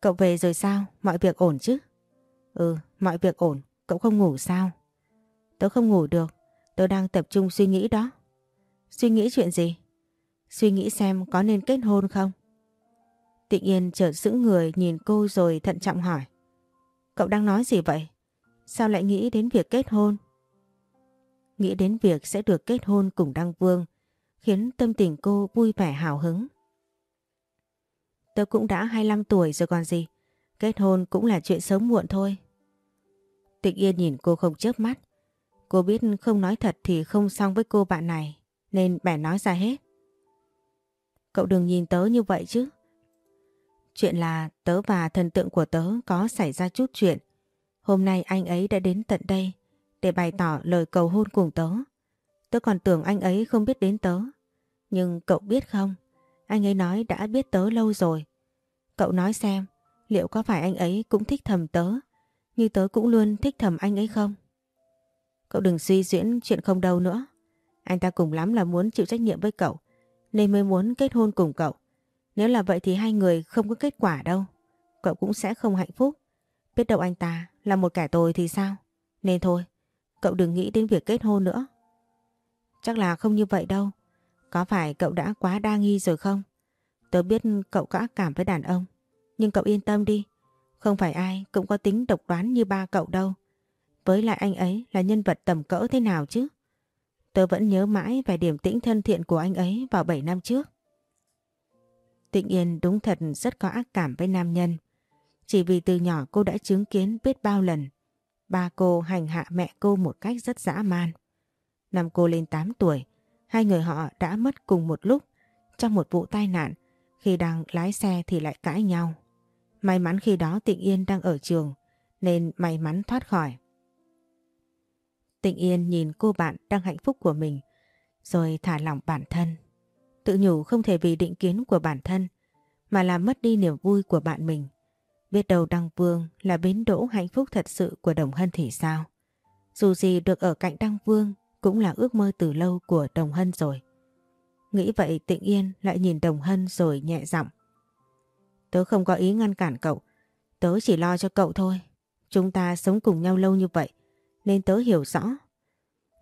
[SPEAKER 1] Cậu về rồi sao? Mọi việc ổn chứ? Ừ, mọi việc ổn. Cậu không ngủ sao? Tớ không ngủ được. Tớ đang tập trung suy nghĩ đó. Suy nghĩ chuyện gì? Suy nghĩ xem có nên kết hôn không? Tịnh Yên chợt giữ người nhìn cô rồi thận trọng hỏi. Cậu đang nói gì vậy? Sao lại nghĩ đến việc kết hôn? Nghĩ đến việc sẽ được kết hôn cùng Đăng Vương khiến tâm tình cô vui vẻ hào hứng. Tớ cũng đã 25 tuổi rồi còn gì. Kết hôn cũng là chuyện sớm muộn thôi. Tịch Yên nhìn cô không chớp mắt. Cô biết không nói thật thì không xong với cô bạn này, nên bèn nói ra hết. Cậu đừng nhìn tớ như vậy chứ. Chuyện là tớ và thần tượng của tớ có xảy ra chút chuyện. Hôm nay anh ấy đã đến tận đây để bày tỏ lời cầu hôn cùng tớ. Tớ còn tưởng anh ấy không biết đến tớ. Nhưng cậu biết không, anh ấy nói đã biết tớ lâu rồi. Cậu nói xem, liệu có phải anh ấy cũng thích thầm tớ, như tớ cũng luôn thích thầm anh ấy không? Cậu đừng suy diễn chuyện không đâu nữa. Anh ta cùng lắm là muốn chịu trách nhiệm với cậu, nên mới muốn kết hôn cùng cậu. Nếu là vậy thì hai người không có kết quả đâu. Cậu cũng sẽ không hạnh phúc. Biết đâu anh ta là một kẻ tồi thì sao? Nên thôi, cậu đừng nghĩ đến việc kết hôn nữa. Chắc là không như vậy đâu. Có phải cậu đã quá đa nghi rồi không? Tớ biết cậu có ác cảm với đàn ông. Nhưng cậu yên tâm đi. Không phải ai cũng có tính độc đoán như ba cậu đâu. Với lại anh ấy là nhân vật tầm cỡ thế nào chứ? Tớ vẫn nhớ mãi về điểm tĩnh thân thiện của anh ấy vào 7 năm trước. Tịnh Yên đúng thật rất có ác cảm với nam nhân. Chỉ vì từ nhỏ cô đã chứng kiến biết bao lần ba cô hành hạ mẹ cô một cách rất dã man. Năm cô lên 8 tuổi, hai người họ đã mất cùng một lúc trong một vụ tai nạn khi đang lái xe thì lại cãi nhau. May mắn khi đó Tịnh Yên đang ở trường, nên may mắn thoát khỏi. Tịnh Yên nhìn cô bạn đang hạnh phúc của mình, rồi thả lỏng bản thân. Tự nhủ không thể vì định kiến của bản thân, mà làm mất đi niềm vui của bạn mình. Biết đâu Đăng Vương là bến đỗ hạnh phúc thật sự của Đồng Hân thì sao? Dù gì được ở cạnh Đăng Vương cũng là ước mơ từ lâu của Đồng Hân rồi. Nghĩ vậy Tịnh Yên lại nhìn Đồng Hân rồi nhẹ giọng. Tớ không có ý ngăn cản cậu, tớ chỉ lo cho cậu thôi. Chúng ta sống cùng nhau lâu như vậy, nên tớ hiểu rõ.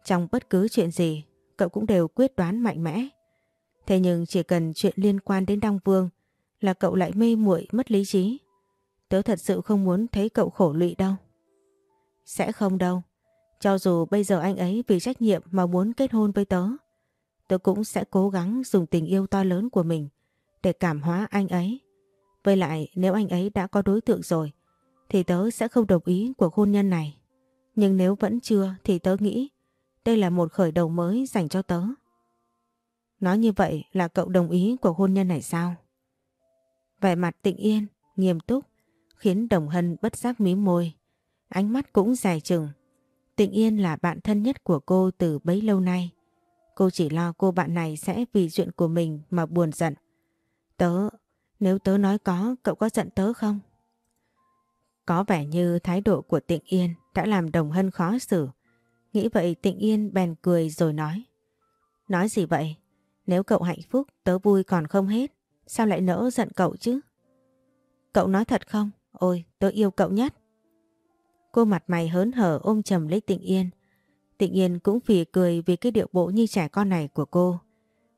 [SPEAKER 1] Trong bất cứ chuyện gì, cậu cũng đều quyết đoán mạnh mẽ. Thế nhưng chỉ cần chuyện liên quan đến Đăng Vương là cậu lại mê muội mất lý trí. Tớ thật sự không muốn thấy cậu khổ lụy đâu. Sẽ không đâu. Cho dù bây giờ anh ấy vì trách nhiệm mà muốn kết hôn với tớ, tớ cũng sẽ cố gắng dùng tình yêu to lớn của mình để cảm hóa anh ấy. Với lại nếu anh ấy đã có đối tượng rồi, thì tớ sẽ không đồng ý cuộc hôn nhân này. Nhưng nếu vẫn chưa thì tớ nghĩ đây là một khởi đầu mới dành cho tớ. Nói như vậy là cậu đồng ý cuộc hôn nhân này sao? Vẻ mặt tịnh yên, nghiêm túc, khiến Đồng Hân bất giác mím môi. Ánh mắt cũng dài chừng. Tịnh Yên là bạn thân nhất của cô từ bấy lâu nay. Cô chỉ lo cô bạn này sẽ vì chuyện của mình mà buồn giận. Tớ, nếu tớ nói có, cậu có giận tớ không? Có vẻ như thái độ của Tịnh Yên đã làm Đồng Hân khó xử. Nghĩ vậy Tịnh Yên bèn cười rồi nói. Nói gì vậy? Nếu cậu hạnh phúc, tớ vui còn không hết. Sao lại nỡ giận cậu chứ? Cậu nói thật không? Ôi, tớ yêu cậu nhất. Cô mặt mày hớn hở ôm chầm lấy Tịnh Yên. Tịnh Yên cũng phì cười vì cái điệu bộ như trẻ con này của cô.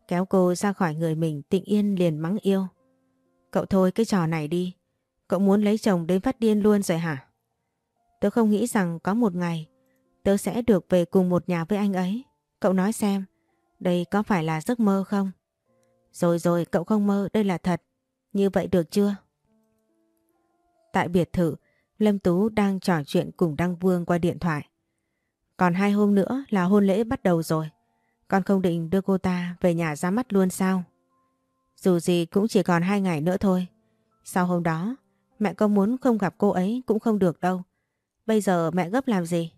[SPEAKER 1] Kéo cô ra khỏi người mình Tịnh Yên liền mắng yêu. Cậu thôi cái trò này đi. Cậu muốn lấy chồng đến phát điên luôn rồi hả? Tớ không nghĩ rằng có một ngày tớ sẽ được về cùng một nhà với anh ấy. Cậu nói xem, đây có phải là giấc mơ không? Rồi rồi cậu không mơ, đây là thật. Như vậy được chưa? Tại biệt thự, Lâm Tú đang trò chuyện cùng Đăng Vương qua điện thoại. Còn hai hôm nữa là hôn lễ bắt đầu rồi. Con không định đưa cô ta về nhà ra mắt luôn sao? Dù gì cũng chỉ còn hai ngày nữa thôi. Sau hôm đó, mẹ có muốn không gặp cô ấy cũng không được đâu. Bây giờ mẹ gấp làm gì?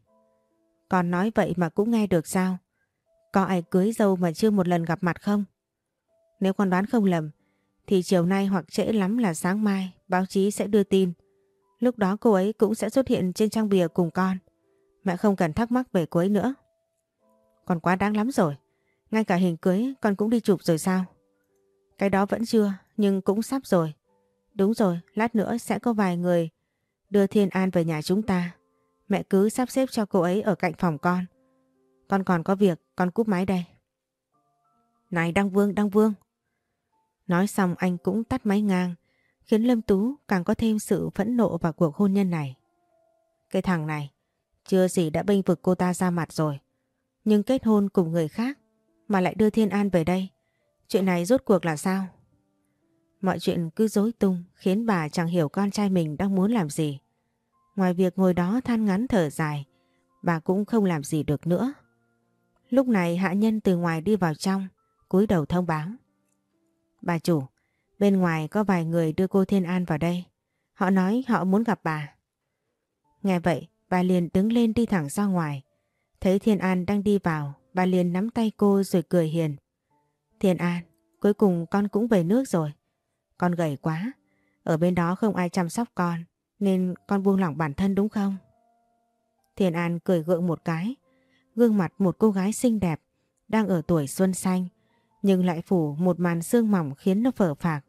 [SPEAKER 1] Con nói vậy mà cũng nghe được sao? Có ai cưới dâu mà chưa một lần gặp mặt không? Nếu con đoán không lầm, thì chiều nay hoặc trễ lắm là sáng mai báo chí sẽ đưa tin. Lúc đó cô ấy cũng sẽ xuất hiện trên trang bìa cùng con. Mẹ không cần thắc mắc về cô ấy nữa. Còn quá đáng lắm rồi. Ngay cả hình cưới con cũng đi chụp rồi sao? Cái đó vẫn chưa, nhưng cũng sắp rồi. Đúng rồi, lát nữa sẽ có vài người đưa Thiên An về nhà chúng ta. Mẹ cứ sắp xếp cho cô ấy ở cạnh phòng con. Con còn có việc, con cúp máy đây. Này Đăng Vương, Đăng Vương. Nói xong anh cũng tắt máy ngang, khiến Lâm Tú càng có thêm sự phẫn nộ vào cuộc hôn nhân này. Cái thằng này, chưa gì đã bênh vực cô ta ra mặt rồi. Nhưng kết hôn cùng người khác mà lại đưa Thiên An về đây. Chuyện này rốt cuộc là sao? Mọi chuyện cứ dối tung khiến bà chẳng hiểu con trai mình đang muốn làm gì. Ngoài việc ngồi đó than ngắn thở dài, bà cũng không làm gì được nữa. Lúc này hạ nhân từ ngoài đi vào trong, cúi đầu thông báo. Bà chủ, bên ngoài có vài người đưa cô Thiên An vào đây. Họ nói họ muốn gặp bà. Nghe vậy, bà liền đứng lên đi thẳng ra ngoài. Thấy Thiên An đang đi vào, bà liền nắm tay cô rồi cười hiền. Thiên An, cuối cùng con cũng về nước rồi. Con gầy quá, ở bên đó không ai chăm sóc con, nên con buông lỏng bản thân đúng không? Thiên An cười gượng một cái, gương mặt một cô gái xinh đẹp, đang ở tuổi xuân xanh, nhưng lại phủ một màn sương mỏng khiến nó phở phạc.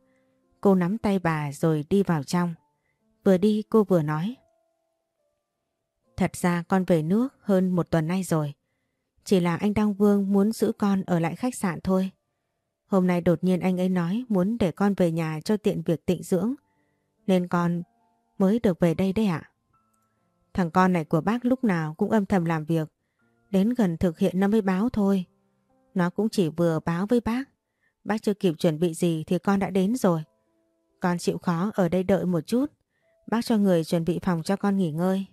[SPEAKER 1] Cô nắm tay bà rồi đi vào trong. Vừa đi cô vừa nói. Thật ra con về nước hơn một tuần nay rồi. Chỉ là anh Đăng Vương muốn giữ con ở lại khách sạn thôi. Hôm nay đột nhiên anh ấy nói muốn để con về nhà cho tiện việc tịnh dưỡng. Nên con mới được về đây đấy ạ. Thằng con này của bác lúc nào cũng âm thầm làm việc. Đến gần thực hiện nó mới báo thôi. Nó cũng chỉ vừa báo với bác. Bác chưa kịp chuẩn bị gì thì con đã đến rồi. Con chịu khó ở đây đợi một chút. Bác cho người chuẩn bị phòng cho con nghỉ ngơi.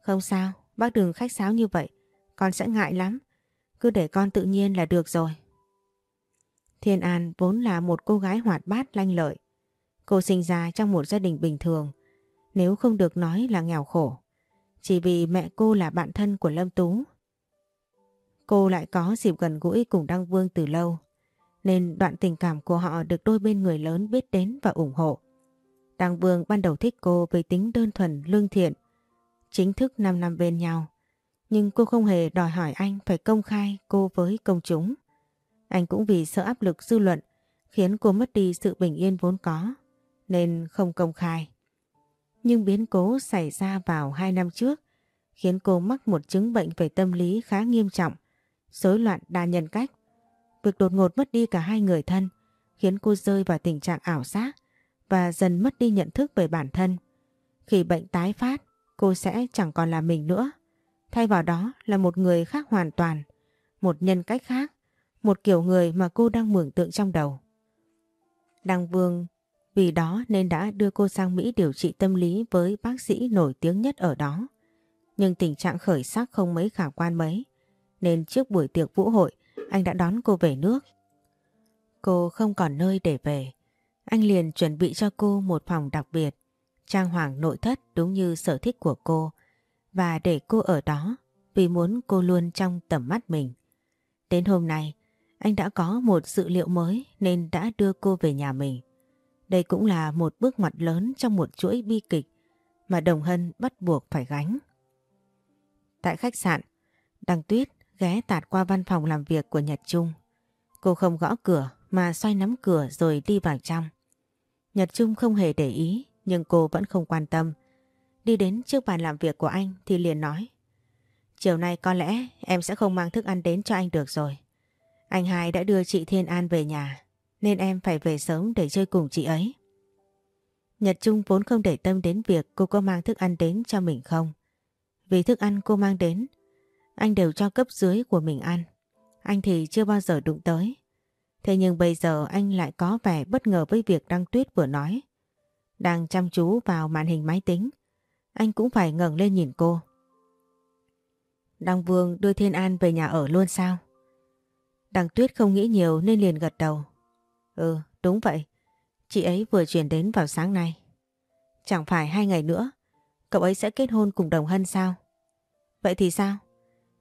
[SPEAKER 1] Không sao, bác đừng khách sáo như vậy. Con sẽ ngại lắm. Cứ để con tự nhiên là được rồi. Thiên An vốn là một cô gái hoạt bát lanh lợi. Cô sinh ra trong một gia đình bình thường. Nếu không được nói là nghèo khổ. Chỉ vì mẹ cô là bạn thân của Lâm Tú. Cô lại có dịp gần gũi cùng Đăng Vương từ lâu. Nên đoạn tình cảm của họ được đôi bên người lớn biết đến và ủng hộ. Đăng Vương ban đầu thích cô với tính đơn thuần, lương thiện. Chính thức 5 năm bên nhau. Nhưng cô không hề đòi hỏi anh phải công khai cô với công chúng. Anh cũng vì sợ áp lực dư luận khiến cô mất đi sự bình yên vốn có nên không công khai. Nhưng biến cố xảy ra vào 2 năm trước khiến cô mắc một chứng bệnh về tâm lý khá nghiêm trọng, rối loạn đa nhân cách. Việc đột ngột mất đi cả hai người thân khiến cô rơi vào tình trạng ảo giác và dần mất đi nhận thức về bản thân. Khi bệnh tái phát, cô sẽ chẳng còn là mình nữa. Thay vào đó là một người khác hoàn toàn, một nhân cách khác, một kiểu người mà cô đang mường tượng trong đầu. Đăng Vương vì đó nên đã đưa cô sang Mỹ điều trị tâm lý với bác sĩ nổi tiếng nhất ở đó. Nhưng tình trạng khởi sắc không mấy khả quan mấy, nên trước buổi tiệc vũ hội anh đã đón cô về nước. Cô không còn nơi để về, anh liền chuẩn bị cho cô một phòng đặc biệt, trang hoàng nội thất đúng như sở thích của cô và để cô ở đó vì muốn cô luôn trong tầm mắt mình. Đến hôm nay, anh đã có một dự liệu mới nên đã đưa cô về nhà mình. Đây cũng là một bước ngoặt lớn trong một chuỗi bi kịch mà Đồng Hân bắt buộc phải gánh. Tại khách sạn, Đăng Tuyết ghé tạt qua văn phòng làm việc của Nhật Trung. Cô không gõ cửa mà xoay nắm cửa rồi đi vào trong. Nhật Trung không hề để ý nhưng cô vẫn không quan tâm. Đi đến trước bàn làm việc của anh thì liền nói. Chiều nay có lẽ em sẽ không mang thức ăn đến cho anh được rồi. Anh hai đã đưa chị Thiên An về nhà nên em phải về sớm để chơi cùng chị ấy. Nhật Trung vốn không để tâm đến việc cô có mang thức ăn đến cho mình không. Vì thức ăn cô mang đến, anh đều cho cấp dưới của mình ăn. Anh thì chưa bao giờ đụng tới. Thế nhưng bây giờ anh lại có vẻ bất ngờ với việc Đăng Tuyết vừa nói. Đang chăm chú vào màn hình máy tính, anh cũng phải ngẩng lên nhìn cô. Đăng Vương đưa Thiên An về nhà ở luôn sao? Đăng Tuyết không nghĩ nhiều nên liền gật đầu. Ừ, đúng vậy. Chị ấy vừa chuyển đến vào sáng nay. Chẳng phải hai ngày nữa, cậu ấy sẽ kết hôn cùng Đồng Hân sao? Vậy thì sao?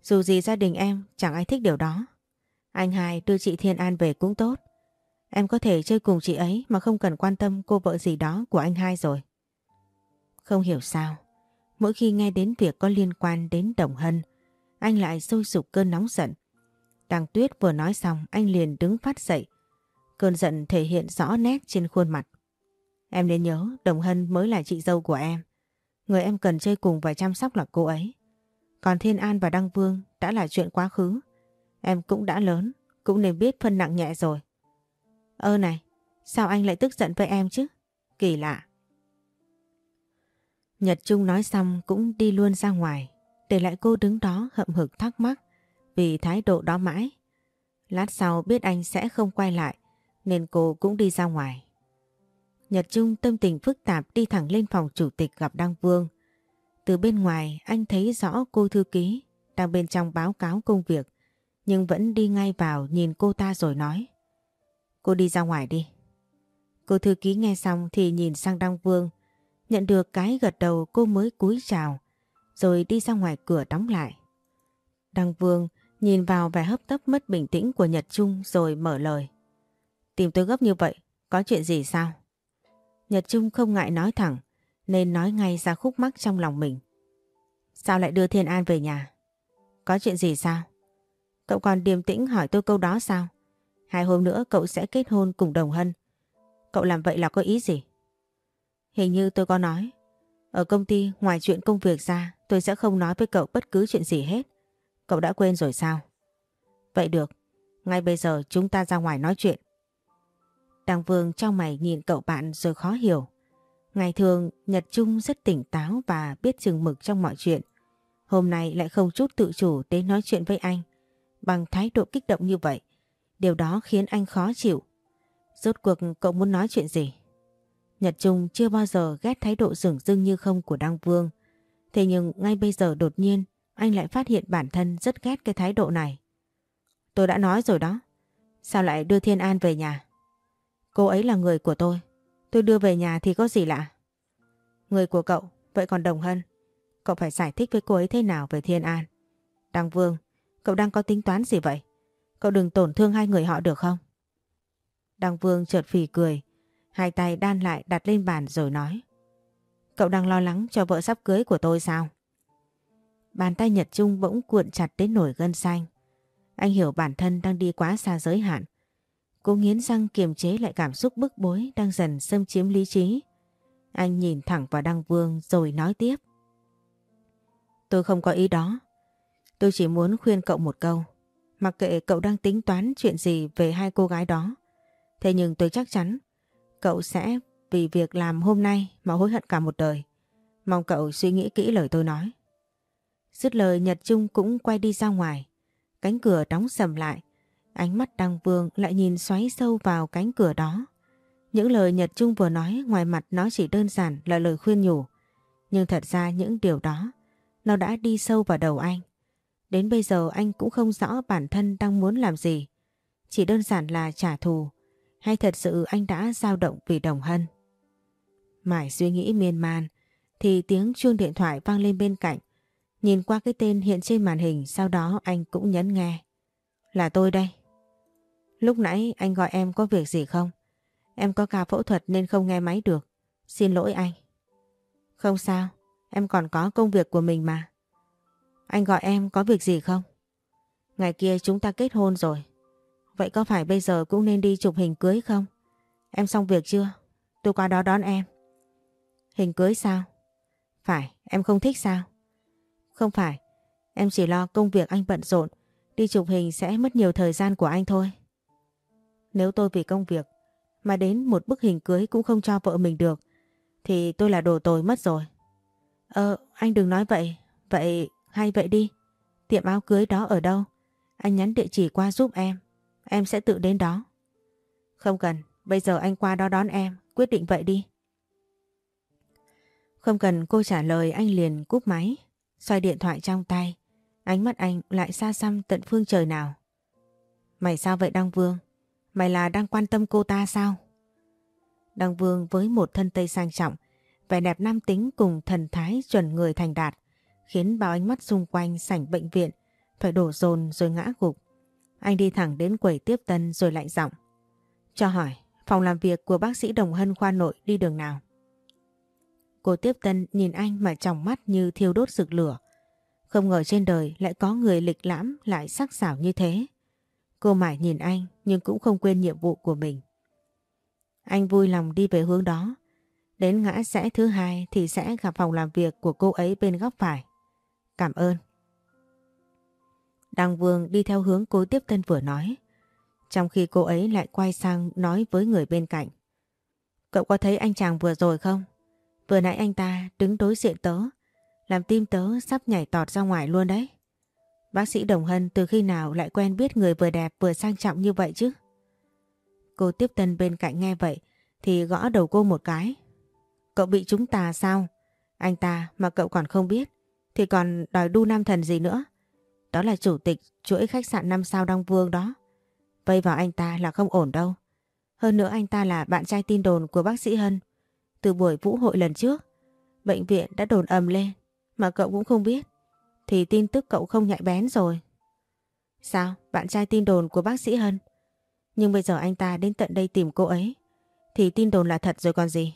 [SPEAKER 1] Dù gì gia đình em chẳng ai thích điều đó. Anh hai đưa chị Thiên An về cũng tốt. Em có thể chơi cùng chị ấy mà không cần quan tâm cô vợ gì đó của anh hai rồi. Không hiểu sao, mỗi khi nghe đến việc có liên quan đến Đồng Hân, anh lại sôi sục cơn nóng giận. Đằng Tuyết vừa nói xong anh liền đứng phát dậy. Cơn giận thể hiện rõ nét trên khuôn mặt. Em nên nhớ Đồng Hân mới là chị dâu của em. Người em cần chơi cùng và chăm sóc là cô ấy. Còn Thiên An và Đăng Vương đã là chuyện quá khứ. Em cũng đã lớn, cũng nên biết phân nặng nhẹ rồi. Ơ này, sao anh lại tức giận với em chứ? Kỳ lạ. Nhật Trung nói xong cũng đi luôn ra ngoài, để lại cô đứng đó hậm hực thắc mắc vì thái độ đó mãi. Lát sau biết anh sẽ không quay lại, nên cô cũng đi ra ngoài. Nhật Trung tâm tình phức tạp đi thẳng lên phòng chủ tịch gặp Đăng Vương. Từ bên ngoài, anh thấy rõ cô thư ký đang bên trong báo cáo công việc, nhưng vẫn đi ngay vào nhìn cô ta rồi nói, Cô đi ra ngoài đi. Cô thư ký nghe xong thì nhìn sang Đăng Vương, nhận được cái gật đầu cô mới cúi chào, rồi đi ra ngoài cửa đóng lại. Đăng Vương nhìn vào vẻ hấp tấp mất bình tĩnh của Nhật Trung rồi mở lời. Tìm tôi gấp như vậy, có chuyện gì sao? Nhật Trung không ngại nói thẳng nên nói ngay ra khúc mắc trong lòng mình. Sao lại đưa Thiên An về nhà? Có chuyện gì sao? Cậu còn điềm tĩnh hỏi tôi câu đó sao? Hai hôm nữa cậu sẽ kết hôn cùng Đồng Hân. Cậu làm vậy là có ý gì? Hình như tôi có nói. Ở công ty ngoài chuyện công việc ra tôi sẽ không nói với cậu bất cứ chuyện gì hết. Cậu đã quên rồi sao? Vậy được. Ngay bây giờ chúng ta ra ngoài nói chuyện. Đăng Vương trong mày nhìn cậu bạn rồi khó hiểu. Ngày thường, Nhật Trung rất tỉnh táo và biết chừng mực trong mọi chuyện. Hôm nay lại không chút tự chủ đến nói chuyện với anh. Bằng thái độ kích động như vậy. Điều đó khiến anh khó chịu. Rốt cuộc cậu muốn nói chuyện gì? Nhật Trung chưa bao giờ ghét thái độ rừng rưng như không của Đăng Vương. Thế nhưng ngay bây giờ đột nhiên anh lại phát hiện bản thân rất ghét cái thái độ này. Tôi đã nói rồi đó. Sao lại đưa Thiên An về nhà? Cô ấy là người của tôi. Tôi đưa về nhà thì có gì lạ? Người của cậu, vậy còn Đồng Hân? Cậu phải giải thích với cô ấy thế nào về Thiên An? Đăng Vương, cậu đang có tính toán gì vậy? Cậu đừng tổn thương hai người họ được không? Đăng Vương chợt phì cười, hai tay đan lại đặt lên bàn rồi nói. Cậu đang lo lắng cho vợ sắp cưới của tôi sao? Bàn tay Nhật Trung bỗng cuộn chặt đến nổi gân xanh. Anh hiểu bản thân đang đi quá xa giới hạn. Cố nghiến răng kiềm chế lại cảm xúc bức bối đang dần xâm chiếm lý trí. Anh nhìn thẳng vào Đăng Vương rồi nói tiếp. Tôi không có ý đó. Tôi chỉ muốn khuyên cậu một câu. Mặc kệ cậu đang tính toán chuyện gì về hai cô gái đó. Thế nhưng tôi chắc chắn cậu sẽ vì việc làm hôm nay mà hối hận cả một đời. Mong cậu suy nghĩ kỹ lời tôi nói. Dứt lời Nhật Trung cũng quay đi ra ngoài. Cánh cửa đóng sầm lại. Ánh mắt Đăng Vương lại nhìn xoáy sâu vào cánh cửa đó. Những lời Nhật Trung vừa nói ngoài mặt nó chỉ đơn giản là lời khuyên nhủ. Nhưng thật ra những điều đó, nó đã đi sâu vào đầu anh. Đến bây giờ anh cũng không rõ bản thân đang muốn làm gì. Chỉ đơn giản là trả thù hay thật sự anh đã dao động vì đồng hân. Mãi suy nghĩ miên man, thì tiếng chuông điện thoại vang lên bên cạnh. Nhìn qua cái tên hiện trên màn hình sau đó anh cũng nhấn nghe. Là tôi đây. Lúc nãy anh gọi em có việc gì không? Em có ca phẫu thuật nên không nghe máy được. Xin lỗi anh. Không sao, em còn có công việc của mình mà. Anh gọi em có việc gì không? Ngày kia chúng ta kết hôn rồi. Vậy có phải bây giờ cũng nên đi chụp hình cưới không? Em xong việc chưa? Tôi qua đó đón em. Hình cưới sao? Phải, em không thích sao? Không phải, em chỉ lo công việc anh bận rộn. Đi chụp hình sẽ mất nhiều thời gian của anh thôi. Nếu tôi vì công việc mà đến một bức hình cưới cũng không cho vợ mình được thì tôi là đồ tồi mất rồi. Ờ, anh đừng nói vậy. Vậy hay vậy đi. Tiệm áo cưới đó ở đâu? Anh nhắn địa chỉ qua giúp em. Em sẽ tự đến đó. Không cần, bây giờ anh qua đó đón em. Quyết định vậy đi. Không cần cô trả lời anh liền cúp máy. Xoay điện thoại trong tay. Ánh mắt anh lại xa xăm tận phương trời nào. Mày sao vậy Đăng Vương? Mày là đang quan tâm cô ta sao? Đăng Vương với một thân tây sang trọng, vẻ đẹp nam tính cùng thần thái chuẩn người thành đạt, khiến bao ánh mắt xung quanh sảnh bệnh viện phải đổ dồn rồi ngã gục. Anh đi thẳng đến quầy tiếp tân rồi lạnh giọng. Cho hỏi, phòng làm việc của bác sĩ Đồng Hân khoa nội đi đường nào? Cô tiếp tân nhìn anh mà trong mắt như thiêu đốt rực lửa. Không ngờ trên đời lại có người lịch lãm lại sắc sảo như thế. Cô mãi nhìn anh nhưng cũng không quên nhiệm vụ của mình. Anh vui lòng đi về hướng đó. Đến ngã rẽ thứ hai thì sẽ gặp phòng làm việc của cô ấy bên góc phải. Cảm ơn. Đăng Vương đi theo hướng cô tiếp tân vừa nói. Trong khi cô ấy lại quay sang nói với người bên cạnh. Cậu có thấy anh chàng vừa rồi không? Vừa nãy anh ta đứng đối diện tớ. Làm tim tớ sắp nhảy tọt ra ngoài luôn đấy. Bác sĩ Đồng Hân từ khi nào lại quen biết người vừa đẹp vừa sang trọng như vậy chứ? Cô tiếp tân bên cạnh nghe vậy thì gõ đầu cô một cái. Cậu bị chúng ta sao? Anh ta mà cậu còn không biết thì còn đòi đu nam thần gì nữa. Đó là chủ tịch chuỗi khách sạn 5 sao đông Vương đó. Vây vào anh ta là không ổn đâu. Hơn nữa anh ta là bạn trai tin đồn của bác sĩ Hân. Từ buổi vũ hội lần trước, bệnh viện đã đồn ầm lên mà cậu cũng không biết. Thì tin tức cậu không nhạy bén rồi. Sao? Bạn trai tin đồn của bác sĩ Hân. Nhưng bây giờ anh ta đến tận đây tìm cô ấy. Thì tin đồn là thật rồi còn gì.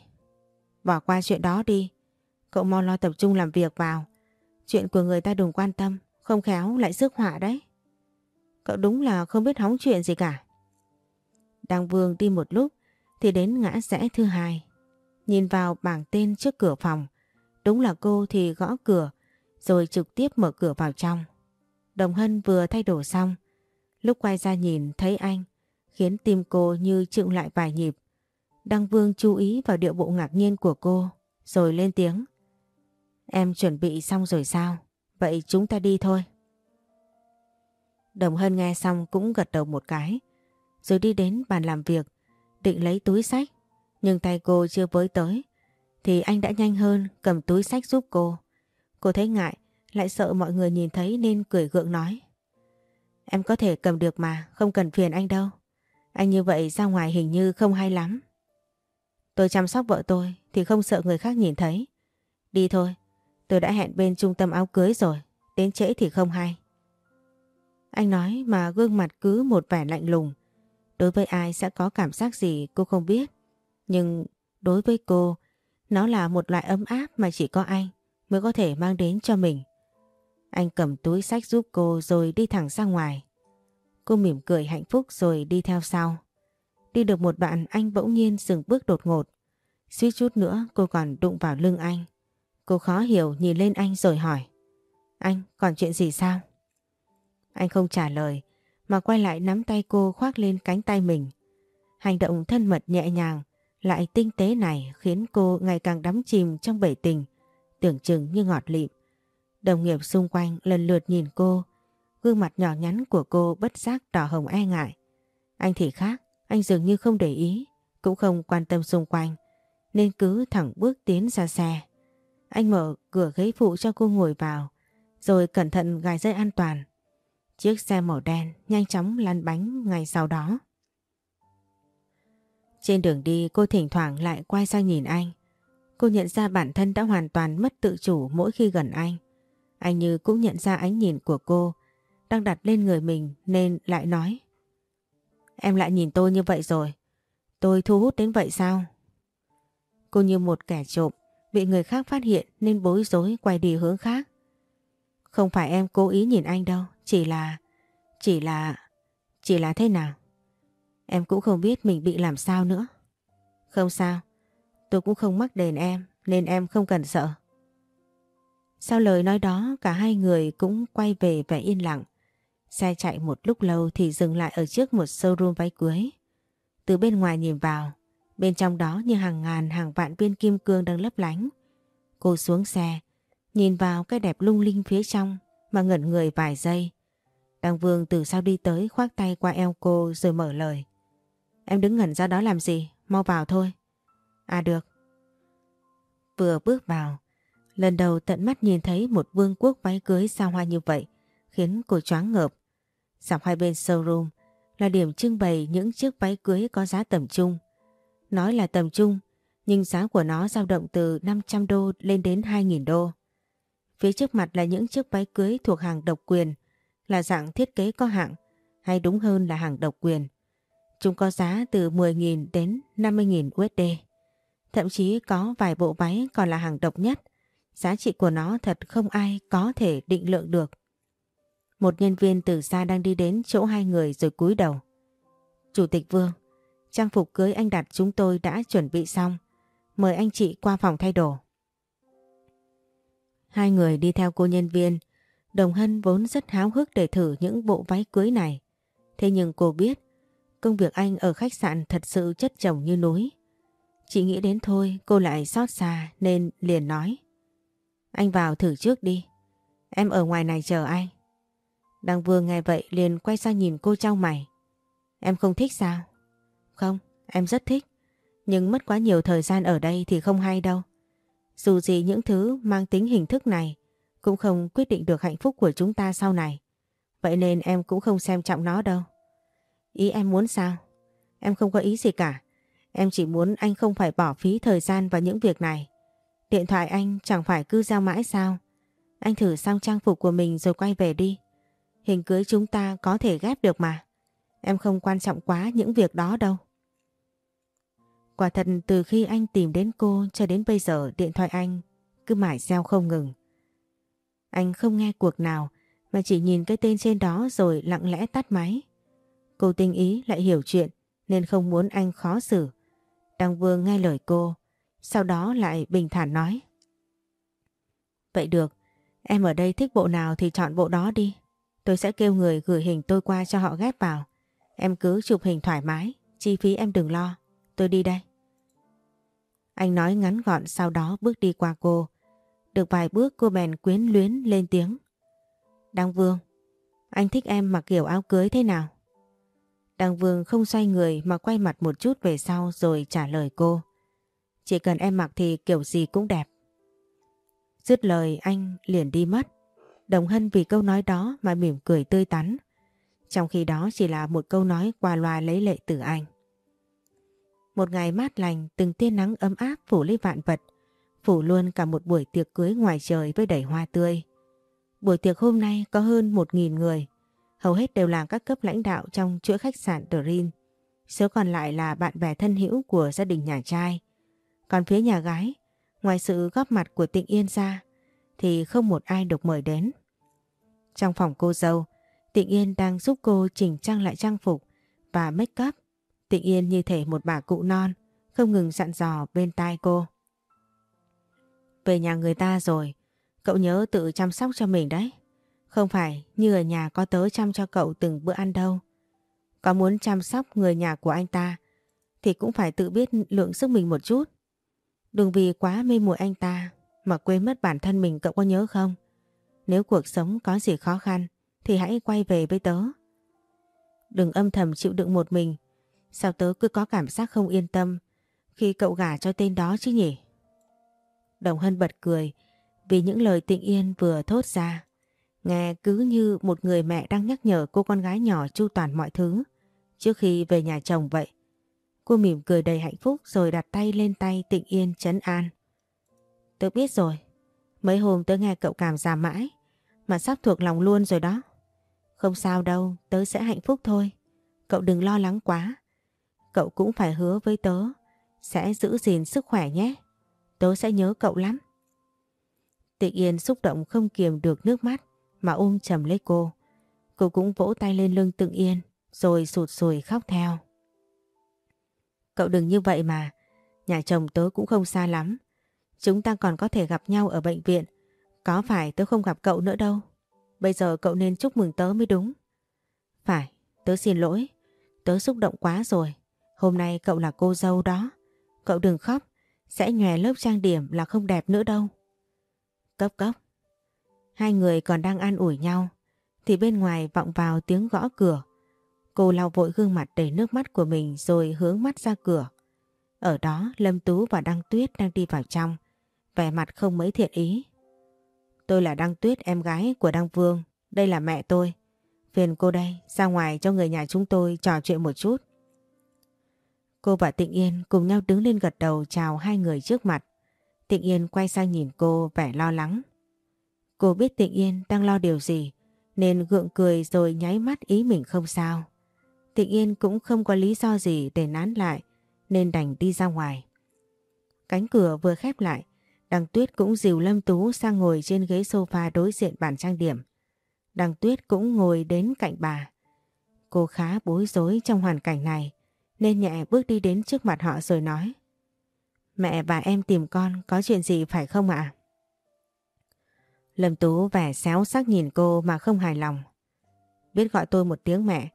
[SPEAKER 1] Bỏ qua chuyện đó đi. Cậu mau lo tập trung làm việc vào. Chuyện của người ta đừng quan tâm. Không khéo lại rước họa đấy. Cậu đúng là không biết hóng chuyện gì cả. Đăng Vương đi một lúc thì đến ngã rẽ thứ hai. Nhìn vào bảng tên trước cửa phòng. Đúng là cô thì gõ cửa rồi trực tiếp mở cửa vào trong. Đồng Hân vừa thay đồ xong. Lúc quay ra nhìn thấy anh khiến tim cô như trựng lại vài nhịp. Đăng Vương chú ý vào điệu bộ ngạc nhiên của cô rồi lên tiếng. Em chuẩn bị xong rồi sao? Vậy chúng ta đi thôi. Đồng Hân nghe xong cũng gật đầu một cái. Rồi đi đến bàn làm việc, định lấy túi sách. Nhưng tay cô chưa với tới. Thì anh đã nhanh hơn cầm túi sách giúp cô. Cô thấy ngại, lại sợ mọi người nhìn thấy nên cười gượng nói. Em có thể cầm được mà, không cần phiền anh đâu. Anh như vậy ra ngoài hình như không hay lắm. Tôi chăm sóc vợ tôi thì không sợ người khác nhìn thấy. Đi thôi, tôi đã hẹn bên trung tâm áo cưới rồi, đến trễ thì không hay. Anh nói mà gương mặt cứ một vẻ lạnh lùng. Đối với ai sẽ có cảm giác gì cô không biết. Nhưng đối với cô, nó là một loại ấm áp mà chỉ có anh mới có thể mang đến cho mình. Anh cầm túi sách giúp cô rồi đi thẳng ra ngoài. Cô mỉm cười hạnh phúc rồi đi theo sau. Đi được một đoạn anh bỗng nhiên dừng bước đột ngột. Suýt chút nữa cô còn đụng vào lưng anh. Cô khó hiểu nhìn lên anh rồi hỏi. Anh còn chuyện gì sao? Anh không trả lời mà quay lại nắm tay cô khoác lên cánh tay mình. Hành động thân mật nhẹ nhàng lại tinh tế này khiến cô ngày càng đắm chìm trong bể tình, tưởng chừng như ngọt lịm. Đồng nghiệp xung quanh lần lượt nhìn cô, gương mặt nhỏ nhắn của cô bất giác đỏ hồng e ngại. Anh thì khác, anh dường như không để ý, cũng không quan tâm xung quanh, nên cứ thẳng bước tiến ra xe. Anh mở cửa ghế phụ cho cô ngồi vào, rồi cẩn thận gài dây an toàn. Chiếc xe màu đen nhanh chóng lăn bánh ngay sau đó. Trên đường đi cô thỉnh thoảng lại quay sang nhìn anh. Cô nhận ra bản thân đã hoàn toàn mất tự chủ mỗi khi gần anh. Anh như cũng nhận ra ánh nhìn của cô đang đặt lên người mình nên lại nói. Em lại nhìn tôi như vậy rồi. Tôi thu hút đến vậy sao? Cô như một kẻ trộm bị người khác phát hiện nên bối rối quay đi hướng khác. Không phải em cố ý nhìn anh đâu, chỉ là... Chỉ là... Chỉ là thế nào? Em cũng không biết mình bị làm sao nữa. Không sao, tôi cũng không mắc đền em nên em không cần sợ. Sau lời nói đó cả hai người cũng quay về vẻ yên lặng. Xe chạy một lúc lâu thì dừng lại ở trước một showroom váy cưới. Từ bên ngoài nhìn vào, bên trong đó như hàng ngàn hàng vạn viên kim cương đang lấp lánh. Cô xuống xe, nhìn vào cái đẹp lung linh phía trong mà ngẩn người vài giây. Đăng Vương từ sau đi tới khoác tay qua eo cô rồi mở lời. Em đứng ngẩn ra đó làm gì? Mau vào thôi. À được. Vừa bước vào, lần đầu tận mắt nhìn thấy một vương quốc váy cưới xa hoa như vậy, khiến cô choáng ngợp. Dọc hai bên showroom là điểm trưng bày những chiếc váy cưới có giá tầm trung. Nói là tầm trung, nhưng giá của nó dao động từ 500 đô lên đến 2.000 đô. Phía trước mặt là những chiếc váy cưới thuộc hàng độc quyền, là dạng thiết kế có hạng, hay đúng hơn là hàng độc quyền. Chúng có giá từ 10.000 đến 50.000 USD. Thậm chí có vài bộ váy còn là hàng độc nhất. Giá trị của nó thật không ai có thể định lượng được. Một nhân viên từ xa đang đi đến chỗ hai người rồi cúi đầu. Chủ tịch Vương, trang phục cưới anh đặt chúng tôi đã chuẩn bị xong. Mời anh chị qua phòng thay đồ. Hai người đi theo cô nhân viên. Đồng Hân vốn rất háo hức để thử những bộ váy cưới này. Thế nhưng cô biết công việc anh ở khách sạn thật sự chất chồng như núi. chị nghĩ đến thôi cô lại xót xa nên liền nói. Anh vào thử trước đi. Em ở ngoài này chờ anh. Đăng Vương nghe vậy liền quay sang nhìn cô trao mày. Em không thích sao? Không, em rất thích. Nhưng mất quá nhiều thời gian ở đây thì không hay đâu. Dù gì những thứ mang tính hình thức này cũng không quyết định được hạnh phúc của chúng ta sau này. Vậy nên em cũng không xem trọng nó đâu. Ý em muốn sao? Em không có ý gì cả. Em chỉ muốn anh không phải bỏ phí thời gian vào những việc này. Điện thoại anh chẳng phải cứ giao mãi sao? Anh thử xong trang phục của mình rồi quay về đi. Hình cưới chúng ta có thể ghép được mà. Em không quan trọng quá những việc đó đâu. Quả thật từ khi anh tìm đến cô cho đến bây giờ điện thoại anh cứ mãi reo không ngừng. Anh không nghe cuộc nào mà chỉ nhìn cái tên trên đó rồi lặng lẽ tắt máy. Cô tinh ý lại hiểu chuyện nên không muốn anh khó xử. Đăng Vương nghe lời cô, sau đó lại bình thản nói. Vậy được, em ở đây thích bộ nào thì chọn bộ đó đi. Tôi sẽ kêu người gửi hình tôi qua cho họ ghép vào. Em cứ chụp hình thoải mái, chi phí em đừng lo. Tôi đi đây. Anh nói ngắn gọn sau đó bước đi qua cô. Được vài bước cô bèn quyến luyến lên tiếng. Đăng Vương, anh thích em mặc kiểu áo cưới thế nào? Đăng Vương không xoay người mà quay mặt một chút về sau rồi trả lời cô. Chỉ cần em mặc thì kiểu gì cũng đẹp. Dứt lời anh liền đi mất. Đồng Hân vì câu nói đó mà mỉm cười tươi tắn. Trong khi đó chỉ là một câu nói qua loa lấy lệ từ anh. Một ngày mát lành, từng tia nắng ấm áp phủ lấy vạn vật, phủ luôn cả một buổi tiệc cưới ngoài trời với đầy hoa tươi. Buổi tiệc hôm nay có hơn một nghìn người, hầu hết đều là các cấp lãnh đạo trong chuỗi khách sạn Dream. Số còn lại là bạn bè thân hữu của gia đình nhà trai. Còn phía nhà gái, ngoài sự góp mặt của Tịnh Yên ra, thì không một ai được mời đến. Trong phòng cô dâu, Tịnh Yên đang giúp cô chỉnh trang lại trang phục và make up. Tịnh Yên như thể một bà cụ non, không ngừng dặn dò bên tai cô. Về nhà người ta rồi, cậu nhớ tự chăm sóc cho mình đấy. Không phải, như ở nhà có tớ chăm cho cậu từng bữa ăn đâu. Có muốn chăm sóc người nhà của anh ta, thì cũng phải tự biết lượng sức mình một chút. Đừng vì quá mê muội anh ta mà quên mất bản thân mình, cậu có nhớ không? Nếu cuộc sống có gì khó khăn, thì hãy quay về với tớ. Đừng âm thầm chịu đựng một mình. Sao tớ cứ có cảm giác không yên tâm khi cậu gả cho tên đó chứ nhỉ? Đồng Hân bật cười vì những lời tịnh yên vừa thốt ra. Nghe cứ như một người mẹ đang nhắc nhở cô con gái nhỏ chu toàn mọi thứ trước khi về nhà chồng vậy. Cô mỉm cười đầy hạnh phúc rồi đặt tay lên tay tịnh yên chấn an. Tớ biết rồi. Mấy hôm tớ nghe cậu cảm già mãi mà sắp thuộc lòng luôn rồi đó. Không sao đâu, tớ sẽ hạnh phúc thôi. Cậu đừng lo lắng quá. Cậu cũng phải hứa với tớ sẽ giữ gìn sức khỏe nhé. Tớ sẽ nhớ cậu lắm. Tịnh Yên xúc động không kiềm được nước mắt mà ôm chầm lấy cô. Cô cũng vỗ tay lên lưng tự Yên rồi sụt sùi khóc theo. Cậu đừng như vậy mà. Nhà chồng tớ cũng không xa lắm. Chúng ta còn có thể gặp nhau ở bệnh viện. Có phải tớ không gặp cậu nữa đâu. Bây giờ cậu nên chúc mừng tớ mới đúng. Phải, tớ xin lỗi. Tớ xúc động quá rồi. Hôm nay cậu là cô dâu đó. Cậu đừng khóc. Sẽ nhòe lớp trang điểm là không đẹp nữa đâu. Cốc cốc. Hai người còn đang an ủi nhau. Thì bên ngoài vọng vào tiếng gõ cửa. Cô lau vội gương mặt đầy nước mắt của mình rồi hướng mắt ra cửa. Ở đó Lâm Tú và Đăng Tuyết đang đi vào trong, vẻ mặt không mấy thiện ý. Tôi là Đăng Tuyết em gái của Đăng Vương, đây là mẹ tôi. Phiền cô đây, ra ngoài cho người nhà chúng tôi trò chuyện một chút. Cô và Tịnh Yên cùng nhau đứng lên gật đầu chào hai người trước mặt. Tịnh Yên quay sang nhìn cô vẻ lo lắng. Cô biết Tịnh Yên đang lo điều gì nên gượng cười rồi nháy mắt ý mình không sao. Tịnh Yên cũng không có lý do gì để nán lại nên đành đi ra ngoài. Cánh cửa vừa khép lại, Đằng Tuyết cũng dìu Lâm Tú sang ngồi trên ghế sofa đối diện bàn trang điểm. Đằng Tuyết cũng ngồi đến cạnh bà. Cô khá bối rối trong hoàn cảnh này nên nhẹ bước đi đến trước mặt họ rồi nói Mẹ và em tìm con có chuyện gì phải không ạ? Lâm Tú vẻ xéo sắc nhìn cô mà không hài lòng. Biết gọi tôi một tiếng mẹ,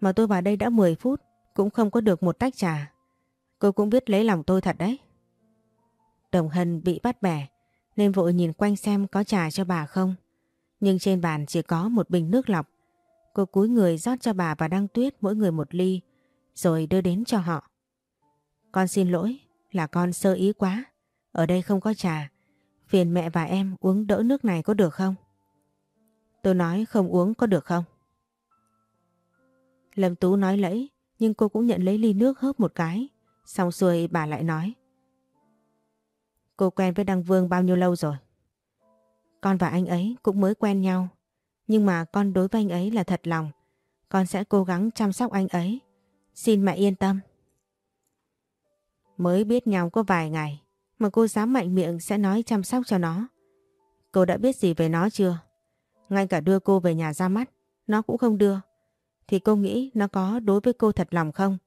[SPEAKER 1] mà tôi vào đây đã 10 phút, cũng không có được một tách trà. Cô cũng biết lấy lòng tôi thật đấy. Đồng Hân bị bắt bẻ, nên vội nhìn quanh xem có trà cho bà không. Nhưng trên bàn chỉ có một bình nước lọc. Cô cúi người rót cho bà và Đăng Tuyết mỗi người một ly, rồi đưa đến cho họ. Con xin lỗi, là con sơ ý quá. Ở đây không có trà Phiền mẹ và em uống đỡ nước này có được không? Tôi nói không uống có được không? Lâm Tú nói lẫy, nhưng cô cũng nhận lấy ly nước hớp một cái. Xong xuôi bà lại nói. Cô quen với Đăng Vương bao nhiêu lâu rồi? Con và anh ấy cũng mới quen nhau. Nhưng mà con đối với anh ấy là thật lòng. Con sẽ cố gắng chăm sóc anh ấy. Xin mẹ yên tâm. Mới biết nhau có vài ngày mà cô dám mạnh miệng sẽ nói chăm sóc cho nó. Cô đã biết gì về nó chưa? Ngay cả đưa cô về nhà ra mắt, nó cũng không đưa. Thì cô nghĩ nó có đối với cô thật lòng không?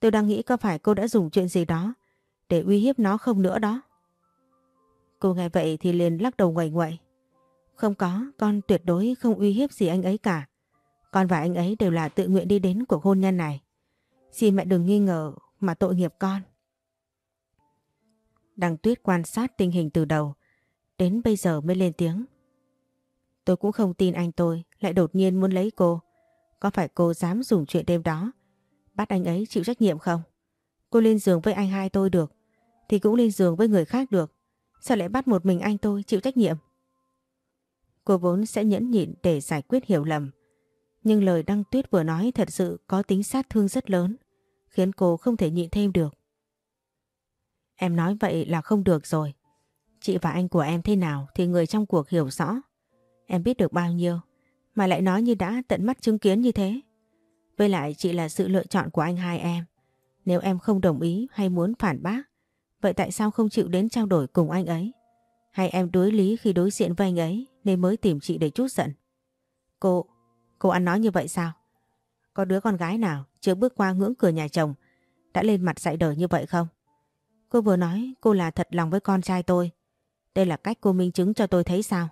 [SPEAKER 1] Tôi đang nghĩ có phải cô đã dùng chuyện gì đó để uy hiếp nó không nữa đó. Cô nghe vậy thì liền lắc đầu ngoẩy ngoậy. Không có, con tuyệt đối không uy hiếp gì anh ấy cả. Con và anh ấy đều là tự nguyện đi đến cuộc hôn nhân này. Xin mẹ đừng nghi ngờ mà tội nghiệp con. Đăng Tuyết quan sát tình hình từ đầu, đến bây giờ mới lên tiếng. Tôi cũng không tin anh tôi lại đột nhiên muốn lấy cô. Có phải cô dám dùng chuyện đêm đó bắt anh ấy chịu trách nhiệm không? Cô lên giường với anh hai tôi được thì cũng lên giường với người khác được. Sao lại bắt một mình anh tôi chịu trách nhiệm? Cô vốn sẽ nhẫn nhịn để giải quyết hiểu lầm. Nhưng lời Đăng Tuyết vừa nói thật sự có tính sát thương rất lớn, khiến cô không thể nhịn thêm được. Em nói vậy là không được rồi. Chị và anh của em thế nào thì người trong cuộc hiểu rõ. Em biết được bao nhiêu, mà lại nói như đã tận mắt chứng kiến như thế. Với lại chị là sự lựa chọn của anh hai em. Nếu em không đồng ý hay muốn phản bác, vậy tại sao không chịu đến trao đổi cùng anh ấy? Hay em đối lý khi đối diện với anh ấy nên mới tìm chị để chút giận? Cô, cô ăn nói như vậy sao? Có đứa con gái nào chưa bước qua ngưỡng cửa nhà chồng đã lên mặt dạy đời như vậy không? Cô vừa nói cô là thật lòng với con trai tôi. Đây là cách cô minh chứng cho tôi thấy sao?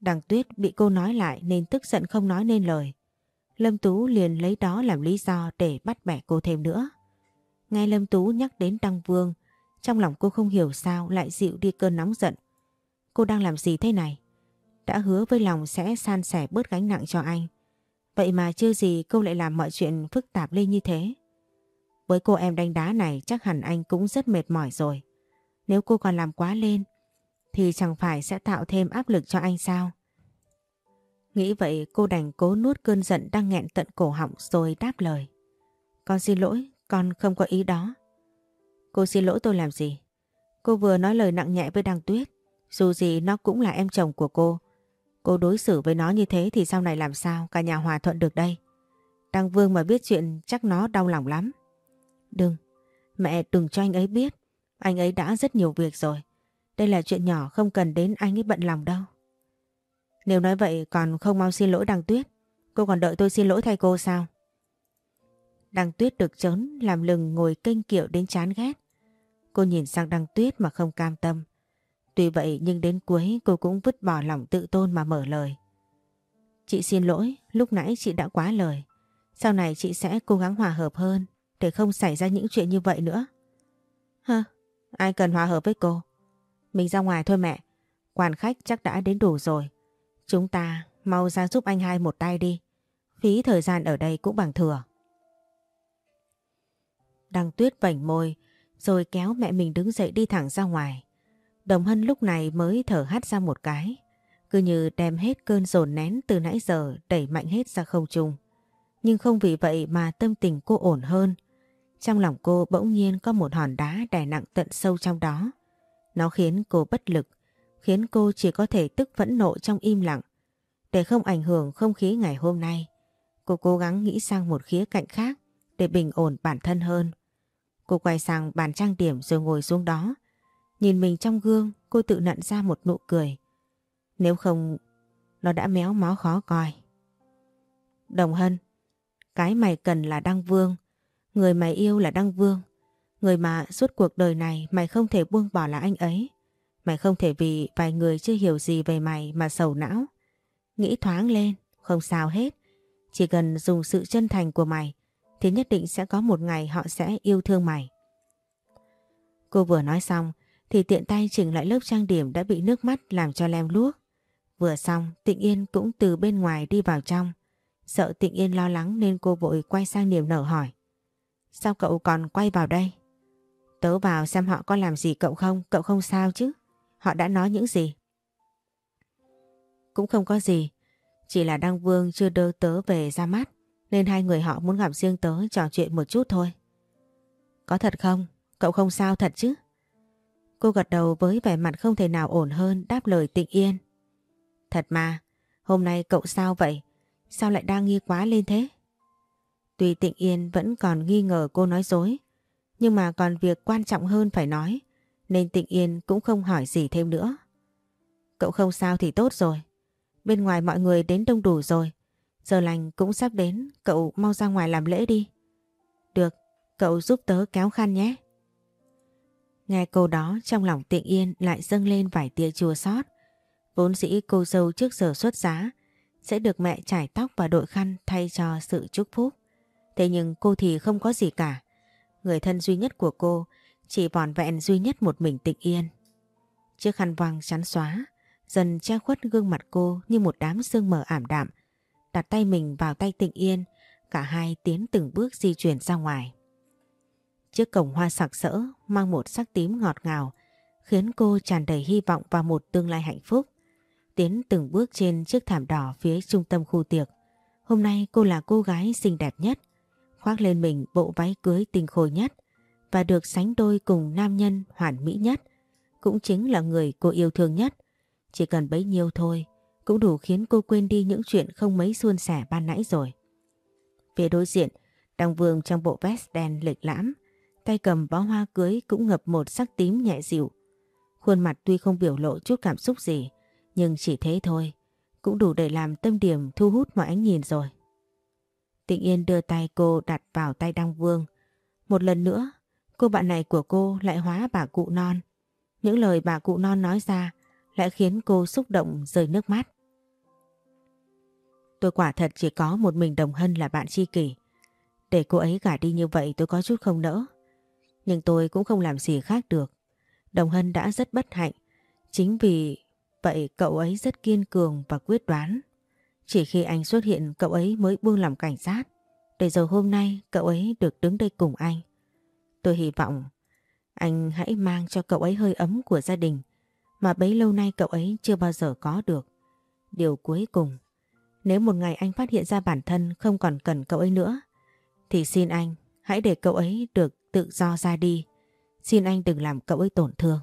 [SPEAKER 1] Đằng Tuyết bị cô nói lại nên tức giận không nói nên lời. Lâm Tú liền lấy đó làm lý do để bắt bẻ cô thêm nữa. Nghe Lâm Tú nhắc đến Đăng Vương, trong lòng cô không hiểu sao lại dịu đi cơn nóng giận. Cô đang làm gì thế này? Đã hứa với lòng sẽ san sẻ bớt gánh nặng cho anh. Vậy mà chưa gì cô lại làm mọi chuyện phức tạp lên như thế. Với cô em đánh đá này chắc hẳn anh cũng rất mệt mỏi rồi. Nếu cô còn làm quá lên thì chẳng phải sẽ tạo thêm áp lực cho anh sao? Nghĩ vậy cô đành cố nuốt cơn giận đang nghẹn tận cổ họng rồi đáp lời. Con xin lỗi, con không có ý đó. Cô xin lỗi tôi làm gì? Cô vừa nói lời nặng nhẹ với Đăng Tuyết. Dù gì nó cũng là em chồng của cô. Cô đối xử với nó như thế thì sau này làm sao cả nhà hòa thuận được đây? Đăng Vương mà biết chuyện chắc nó đau lòng lắm. Đừng, mẹ đừng cho anh ấy biết. Anh ấy đã rất nhiều việc rồi. Đây là chuyện nhỏ không cần đến anh ấy bận lòng đâu. Nếu nói vậy còn không mau xin lỗi Đằng Tuyết. Cô còn đợi tôi xin lỗi thay cô sao? Đằng Tuyết được chớn làm lừng ngồi kênh kiệu đến chán ghét. Cô nhìn sang Đằng Tuyết mà không cam tâm. Tuy vậy nhưng đến cuối cô cũng vứt bỏ lòng tự tôn mà mở lời. Chị xin lỗi, lúc nãy chị đã quá lời. Sau này chị sẽ cố gắng hòa hợp hơn để không xảy ra những chuyện như vậy nữa. Hơ, ai cần hòa hợp với cô? Mình ra ngoài thôi mẹ, quan khách chắc đã đến đủ rồi. Chúng ta mau ra giúp anh hai một tay đi. Phí thời gian ở đây cũng bằng thừa. Đăng tuyết vảnh môi rồi kéo mẹ mình đứng dậy đi thẳng ra ngoài. Đồng Hân lúc này mới thở hắt ra một cái. Cứ như đem hết cơn dồn nén từ nãy giờ đẩy mạnh hết ra không trung. Nhưng không vì vậy mà tâm tình cô ổn hơn. Trong lòng cô bỗng nhiên có một hòn đá đè nặng tận sâu trong đó. Nó khiến cô bất lực, khiến cô chỉ có thể tức phẫn nộ trong im lặng. Để không ảnh hưởng không khí ngày hôm nay, cô cố gắng nghĩ sang một khía cạnh khác để bình ổn bản thân hơn. Cô quay sang bàn trang điểm rồi ngồi xuống đó. Nhìn mình trong gương, cô tự nặn ra một nụ cười. Nếu không, nó đã méo mó khó coi. Đồng Hân, cái mày cần là Đăng Vương, người mày yêu là Đăng Vương. Người mà suốt cuộc đời này mày không thể buông bỏ là anh ấy. Mày không thể vì vài người chưa hiểu gì về mày mà sầu não. Nghĩ thoáng lên, không sao hết. Chỉ cần dùng sự chân thành của mày thì nhất định sẽ có một ngày họ sẽ yêu thương mày. Cô vừa nói xong thì tiện tay chỉnh lại lớp trang điểm đã bị nước mắt làm cho lem luốc. Vừa xong Tịnh Yên cũng từ bên ngoài đi vào trong. Sợ Tịnh Yên lo lắng nên cô vội quay sang niềm nở hỏi. Sao cậu còn quay vào đây? Tớ vào xem họ có làm gì cậu không, cậu không sao chứ? Họ đã nói những gì? Cũng không có gì. Chỉ là Đăng Vương chưa đưa tớ về ra mắt nên hai người họ muốn gặp riêng tớ trò chuyện một chút thôi. Có thật không? Cậu không sao thật chứ? Cô gật đầu với vẻ mặt không thể nào ổn hơn đáp lời tịnh yên. Thật mà, hôm nay cậu sao vậy? Sao lại đang nghi quá lên thế? Tuy tịnh yên vẫn còn nghi ngờ cô nói dối, nhưng mà còn việc quan trọng hơn phải nói, nên tịnh yên cũng không hỏi gì thêm nữa. Cậu không sao thì tốt rồi. Bên ngoài mọi người đến đông đủ rồi. Giờ lành cũng sắp đến, cậu mau ra ngoài làm lễ đi. Được, cậu giúp tớ kéo khăn nhé. Nghe câu đó trong lòng tịnh yên lại dâng lên vài tia chua xót. Vốn dĩ cô dâu trước giờ xuất giá sẽ được mẹ trải tóc và đội khăn thay cho sự chúc phúc. Thế nhưng cô thì không có gì cả. Người thân duy nhất của cô chỉ vòn vẹn duy nhất một mình tịnh yên. Chiếc khăn vàng chắn xóa dần che khuất gương mặt cô như một đám sương mờ ảm đạm. Đặt tay mình vào tay tịnh yên, cả hai tiến từng bước di chuyển ra ngoài. Chiếc cổng hoa sặc sỡ mang một sắc tím ngọt ngào khiến cô tràn đầy hy vọng vào một tương lai hạnh phúc. Tiến từng bước trên chiếc thảm đỏ phía trung tâm khu tiệc. Hôm nay cô là cô gái xinh đẹp nhất, khoác lên mình bộ váy cưới tinh khôi nhất và được sánh đôi cùng nam nhân hoàn mỹ nhất, cũng chính là người cô yêu thương nhất. Chỉ cần bấy nhiêu thôi, cũng đủ khiến cô quên đi những chuyện không mấy suôn sẻ ban nãy rồi. Phía đối diện, Đăng Vương trong bộ vest đen lịch lãm, tay cầm bó hoa cưới cũng ngập một sắc tím nhẹ dịu. Khuôn mặt tuy không biểu lộ chút cảm xúc gì, nhưng chỉ thế thôi, cũng đủ để làm tâm điểm thu hút mọi ánh nhìn rồi. Tịnh Yên đưa tay cô đặt vào tay Đăng Vương. Một lần nữa, cô bạn này của cô lại hóa bà cụ non. Những lời bà cụ non nói ra lại khiến cô xúc động rơi nước mắt. Tôi quả thật chỉ có một mình Đồng Hân là bạn tri kỷ. Để cô ấy gả đi như vậy tôi có chút không nỡ. Nhưng tôi cũng không làm gì khác được. Đồng Hân đã rất bất hạnh. Chính vì vậy cậu ấy rất kiên cường và quyết đoán. Chỉ khi anh xuất hiện cậu ấy mới buông lòng cảnh giác. Để giờ hôm nay cậu ấy được đứng đây cùng anh. Tôi hy vọng anh hãy mang cho cậu ấy hơi ấm của gia đình mà bấy lâu nay cậu ấy chưa bao giờ có được. Điều cuối cùng, nếu một ngày anh phát hiện ra bản thân không còn cần cậu ấy nữa, thì xin anh hãy để cậu ấy được tự do ra đi. Xin anh đừng làm cậu ấy tổn thương.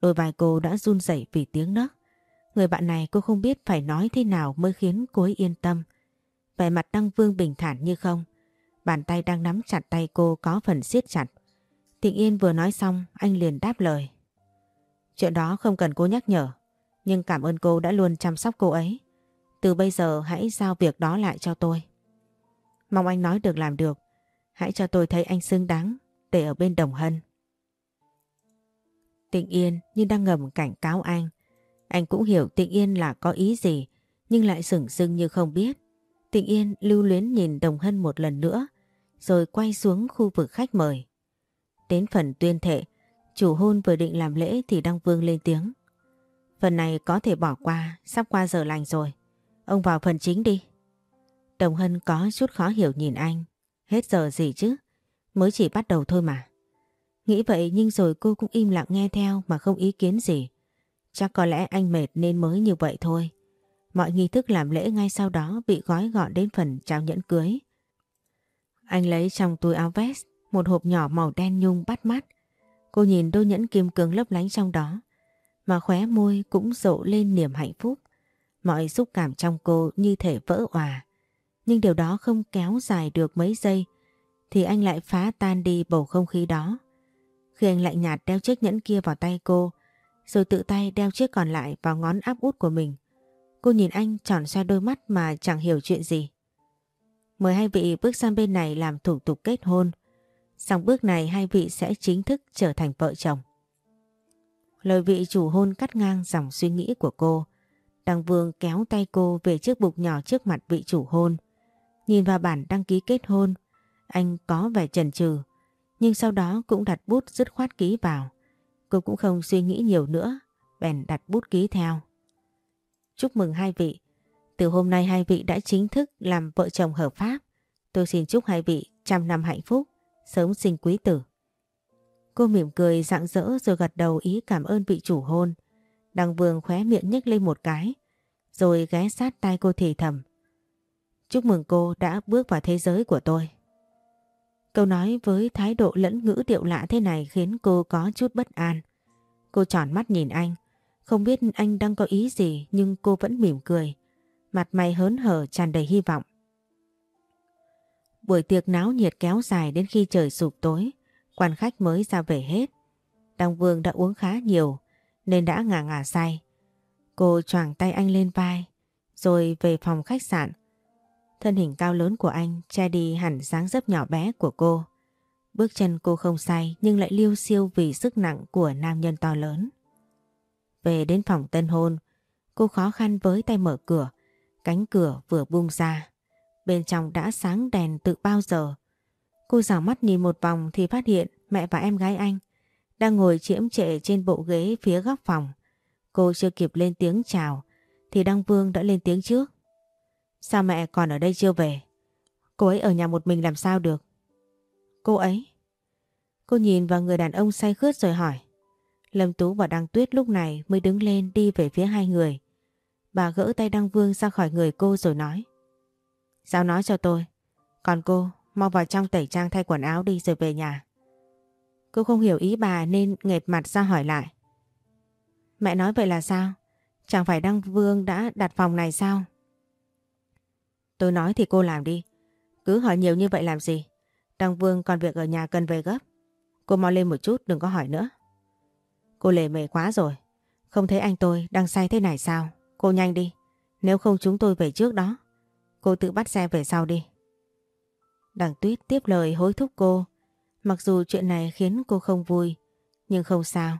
[SPEAKER 1] Đôi vai cô đã run rẩy vì tiếng nấc. Người bạn này cô không biết phải nói thế nào mới khiến cô ấy yên tâm. Vẻ mặt Đăng Vương bình thản như không. Bàn tay đang nắm chặt tay cô có phần siết chặt. Tịnh Yên vừa nói xong, anh liền đáp lời. Chuyện đó không cần cô nhắc nhở. Nhưng cảm ơn cô đã luôn chăm sóc cô ấy. Từ bây giờ hãy giao việc đó lại cho tôi. Mong anh nói được làm được. Hãy cho tôi thấy anh xứng đáng, để ở bên Đồng Hân. Tịnh Yên như đang ngầm cảnh cáo anh. Anh cũng hiểu Tịnh Yên là có ý gì nhưng lại sửng sưng như không biết. Tịnh Yên lưu luyến nhìn Đồng Hân một lần nữa rồi quay xuống khu vực khách mời. Đến phần tuyên thệ Chủ hôn vừa định làm lễ thì Đăng Vương lên tiếng. Phần này có thể bỏ qua, sắp qua giờ lành rồi. Ông vào phần chính đi. Đồng Hân có chút khó hiểu nhìn anh. Hết giờ gì chứ? Mới chỉ bắt đầu thôi mà. Nghĩ vậy nhưng rồi cô cũng im lặng nghe theo mà không ý kiến gì. Chắc có lẽ anh mệt nên mới như vậy thôi. Mọi nghi thức làm lễ ngay sau đó bị gói gọn đến phần trao nhẫn cưới. Anh lấy trong túi áo vest một hộp nhỏ màu đen nhung bắt mắt. Cô nhìn đôi nhẫn kim cương lấp lánh trong đó, mà khóe môi cũng rộ lên niềm hạnh phúc. Mọi xúc cảm trong cô như thể vỡ òa. Nhưng điều đó không kéo dài được mấy giây, thì anh lại phá tan đi bầu không khí đó. Khi anh lạnh nhạt đeo chiếc nhẫn kia vào tay cô, rồi tự tay đeo chiếc còn lại vào ngón áp út của mình. Cô nhìn anh tròn xoay đôi mắt mà chẳng hiểu chuyện gì. Mời hai vị bước sang bên này làm thủ tục kết hôn. Xong bước này hai vị sẽ chính thức trở thành vợ chồng. Lời vị chủ hôn cắt ngang dòng suy nghĩ của cô. Đăng Vương kéo tay cô về chiếc bục nhỏ trước mặt vị chủ hôn. Nhìn vào bản đăng ký kết hôn, anh có vẻ chần chừ, nhưng sau đó cũng đặt bút dứt khoát ký vào. Cô cũng không suy nghĩ nhiều nữa, bèn đặt bút ký theo. Chúc mừng hai vị, từ hôm nay hai vị đã chính thức làm vợ chồng hợp pháp. Tôi xin chúc hai vị trăm năm hạnh phúc, sớm sinh quý tử. Cô mỉm cười rạng rỡ rồi gật đầu ý cảm ơn vị chủ hôn. Đăng Vương khóe miệng nhếch lên một cái, rồi ghé sát tay cô thì thầm. Chúc mừng cô đã bước vào thế giới của tôi. Câu nói với thái độ lẫn ngữ điệu lạ thế này khiến cô có chút bất an. Cô tròn mắt nhìn anh, không biết anh đang có ý gì nhưng cô vẫn mỉm cười. Mặt mày hớn hở tràn đầy hy vọng. Buổi tiệc náo nhiệt kéo dài đến khi trời sụp tối, quan khách mới ra về hết. Đăng Vương đã uống khá nhiều nên đã ngả ngả say. Cô choàng tay anh lên vai rồi về phòng khách sạn. Thân hình cao lớn của anh che đi hẳn dáng dấp nhỏ bé của cô. Bước chân cô không say nhưng lại liêu siêu vì sức nặng của nam nhân to lớn. Về đến phòng tân hôn, cô khó khăn với tay mở cửa, cánh cửa vừa bung ra. Bên trong đã sáng đèn từ bao giờ. Cô dào mắt nhìn một vòng thì phát hiện mẹ và em gái anh đang ngồi chiếm trệ trên bộ ghế phía góc phòng. Cô chưa kịp lên tiếng chào thì Đăng Vương đã lên tiếng trước. Sao mẹ còn ở đây chưa về? Cô ấy ở nhà một mình làm sao được? Cô ấy? Cô nhìn vào người đàn ông say khướt rồi hỏi. Lâm Tú và Đăng Tuyết lúc này mới đứng lên đi về phía hai người. Bà gỡ tay Đăng Vương ra khỏi người cô rồi nói. Sao nói cho tôi? Còn cô, mau vào trong tẩy trang thay quần áo đi rồi về nhà. Cô không hiểu ý bà nên nghệt mặt ra hỏi lại. Mẹ nói vậy là sao? Chẳng phải Đăng Vương đã đặt phòng này sao? Tôi nói thì cô làm đi. Cứ hỏi nhiều như vậy làm gì? Đăng Vương còn việc ở nhà cần về gấp. Cô mau lên một chút, đừng có hỏi nữa. Cô lề mề quá rồi. Không thấy anh tôi đang say thế này sao? Cô nhanh đi. Nếu không chúng tôi về trước đó. Cô tự bắt xe về sau đi. Đằng Tuyết tiếp lời hối thúc cô. Mặc dù chuyện này khiến cô không vui. Nhưng không sao.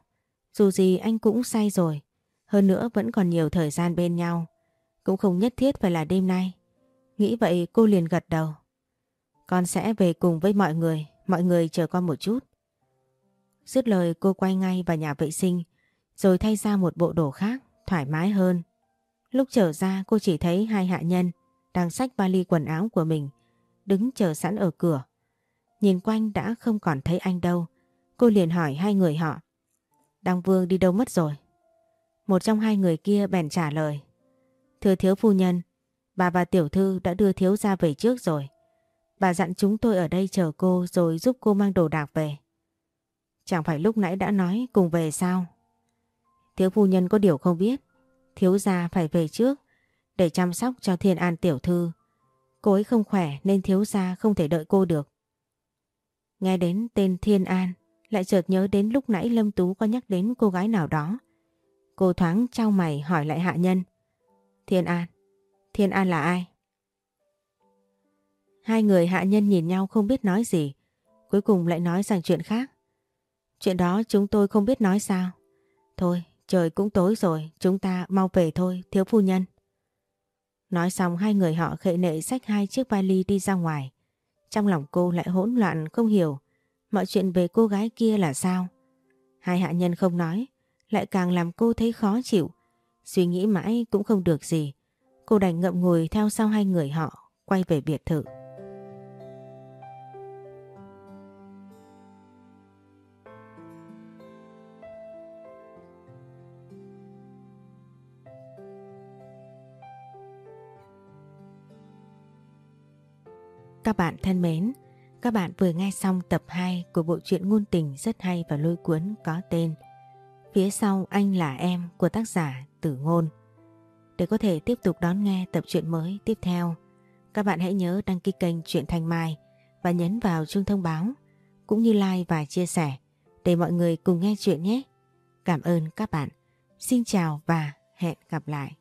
[SPEAKER 1] Dù gì anh cũng say rồi. Hơn nữa vẫn còn nhiều thời gian bên nhau. Cũng không nhất thiết phải là đêm nay. Nghĩ vậy cô liền gật đầu. Con sẽ về cùng với mọi người. Mọi người chờ con một chút. Dứt lời cô quay ngay vào nhà vệ sinh. Rồi thay ra một bộ đồ khác. Thoải mái hơn. Lúc trở ra cô chỉ thấy hai hạ nhân đang xách vali quần áo của mình, đứng chờ sẵn ở cửa. Nhìn quanh đã không còn thấy anh đâu. Cô liền hỏi hai người họ. Đăng Vương đi đâu mất rồi? Một trong hai người kia bèn trả lời. Thưa thiếu phu nhân, bà và tiểu thư đã đưa thiếu ra về trước rồi. Bà dặn chúng tôi ở đây chờ cô rồi giúp cô mang đồ đạc về. Chẳng phải lúc nãy đã nói cùng về sao? Thiếu phu nhân có điều không biết. Thiếu gia phải về trước để chăm sóc cho Thiên An tiểu thư. Cô ấy không khỏe nên thiếu gia không thể đợi cô được. Nghe đến tên Thiên An, lại chợt nhớ đến lúc nãy Lâm Tú có nhắc đến cô gái nào đó. Cô thoáng trao mày hỏi lại hạ nhân. Thiên An, Thiên An là ai? Hai người hạ nhân nhìn nhau không biết nói gì, cuối cùng lại nói sang chuyện khác. Chuyện đó chúng tôi không biết nói sao. Thôi, trời cũng tối rồi, chúng ta mau về thôi, thiếu phu nhân. Nói xong hai người họ khệ nệ xách hai chiếc vali đi ra ngoài. Trong lòng cô lại hỗn loạn không hiểu mọi chuyện về cô gái kia là sao. Hai hạ nhân không nói, lại càng làm cô thấy khó chịu. Suy nghĩ mãi cũng không được gì. Cô đành ngậm ngùi theo sau hai người họ, quay về biệt thự. Các bạn thân mến, các bạn vừa nghe xong tập 2 của bộ truyện ngôn tình rất hay và lôi cuốn có tên Phía sau anh là em của tác giả Tử Ngôn. Để có thể tiếp tục đón nghe tập truyện mới tiếp theo, các bạn hãy nhớ đăng ký kênh Truyện Thanh Mai và nhấn vào chuông thông báo cũng như like và chia sẻ để mọi người cùng nghe chuyện nhé. Cảm ơn các bạn. Xin chào và hẹn gặp lại.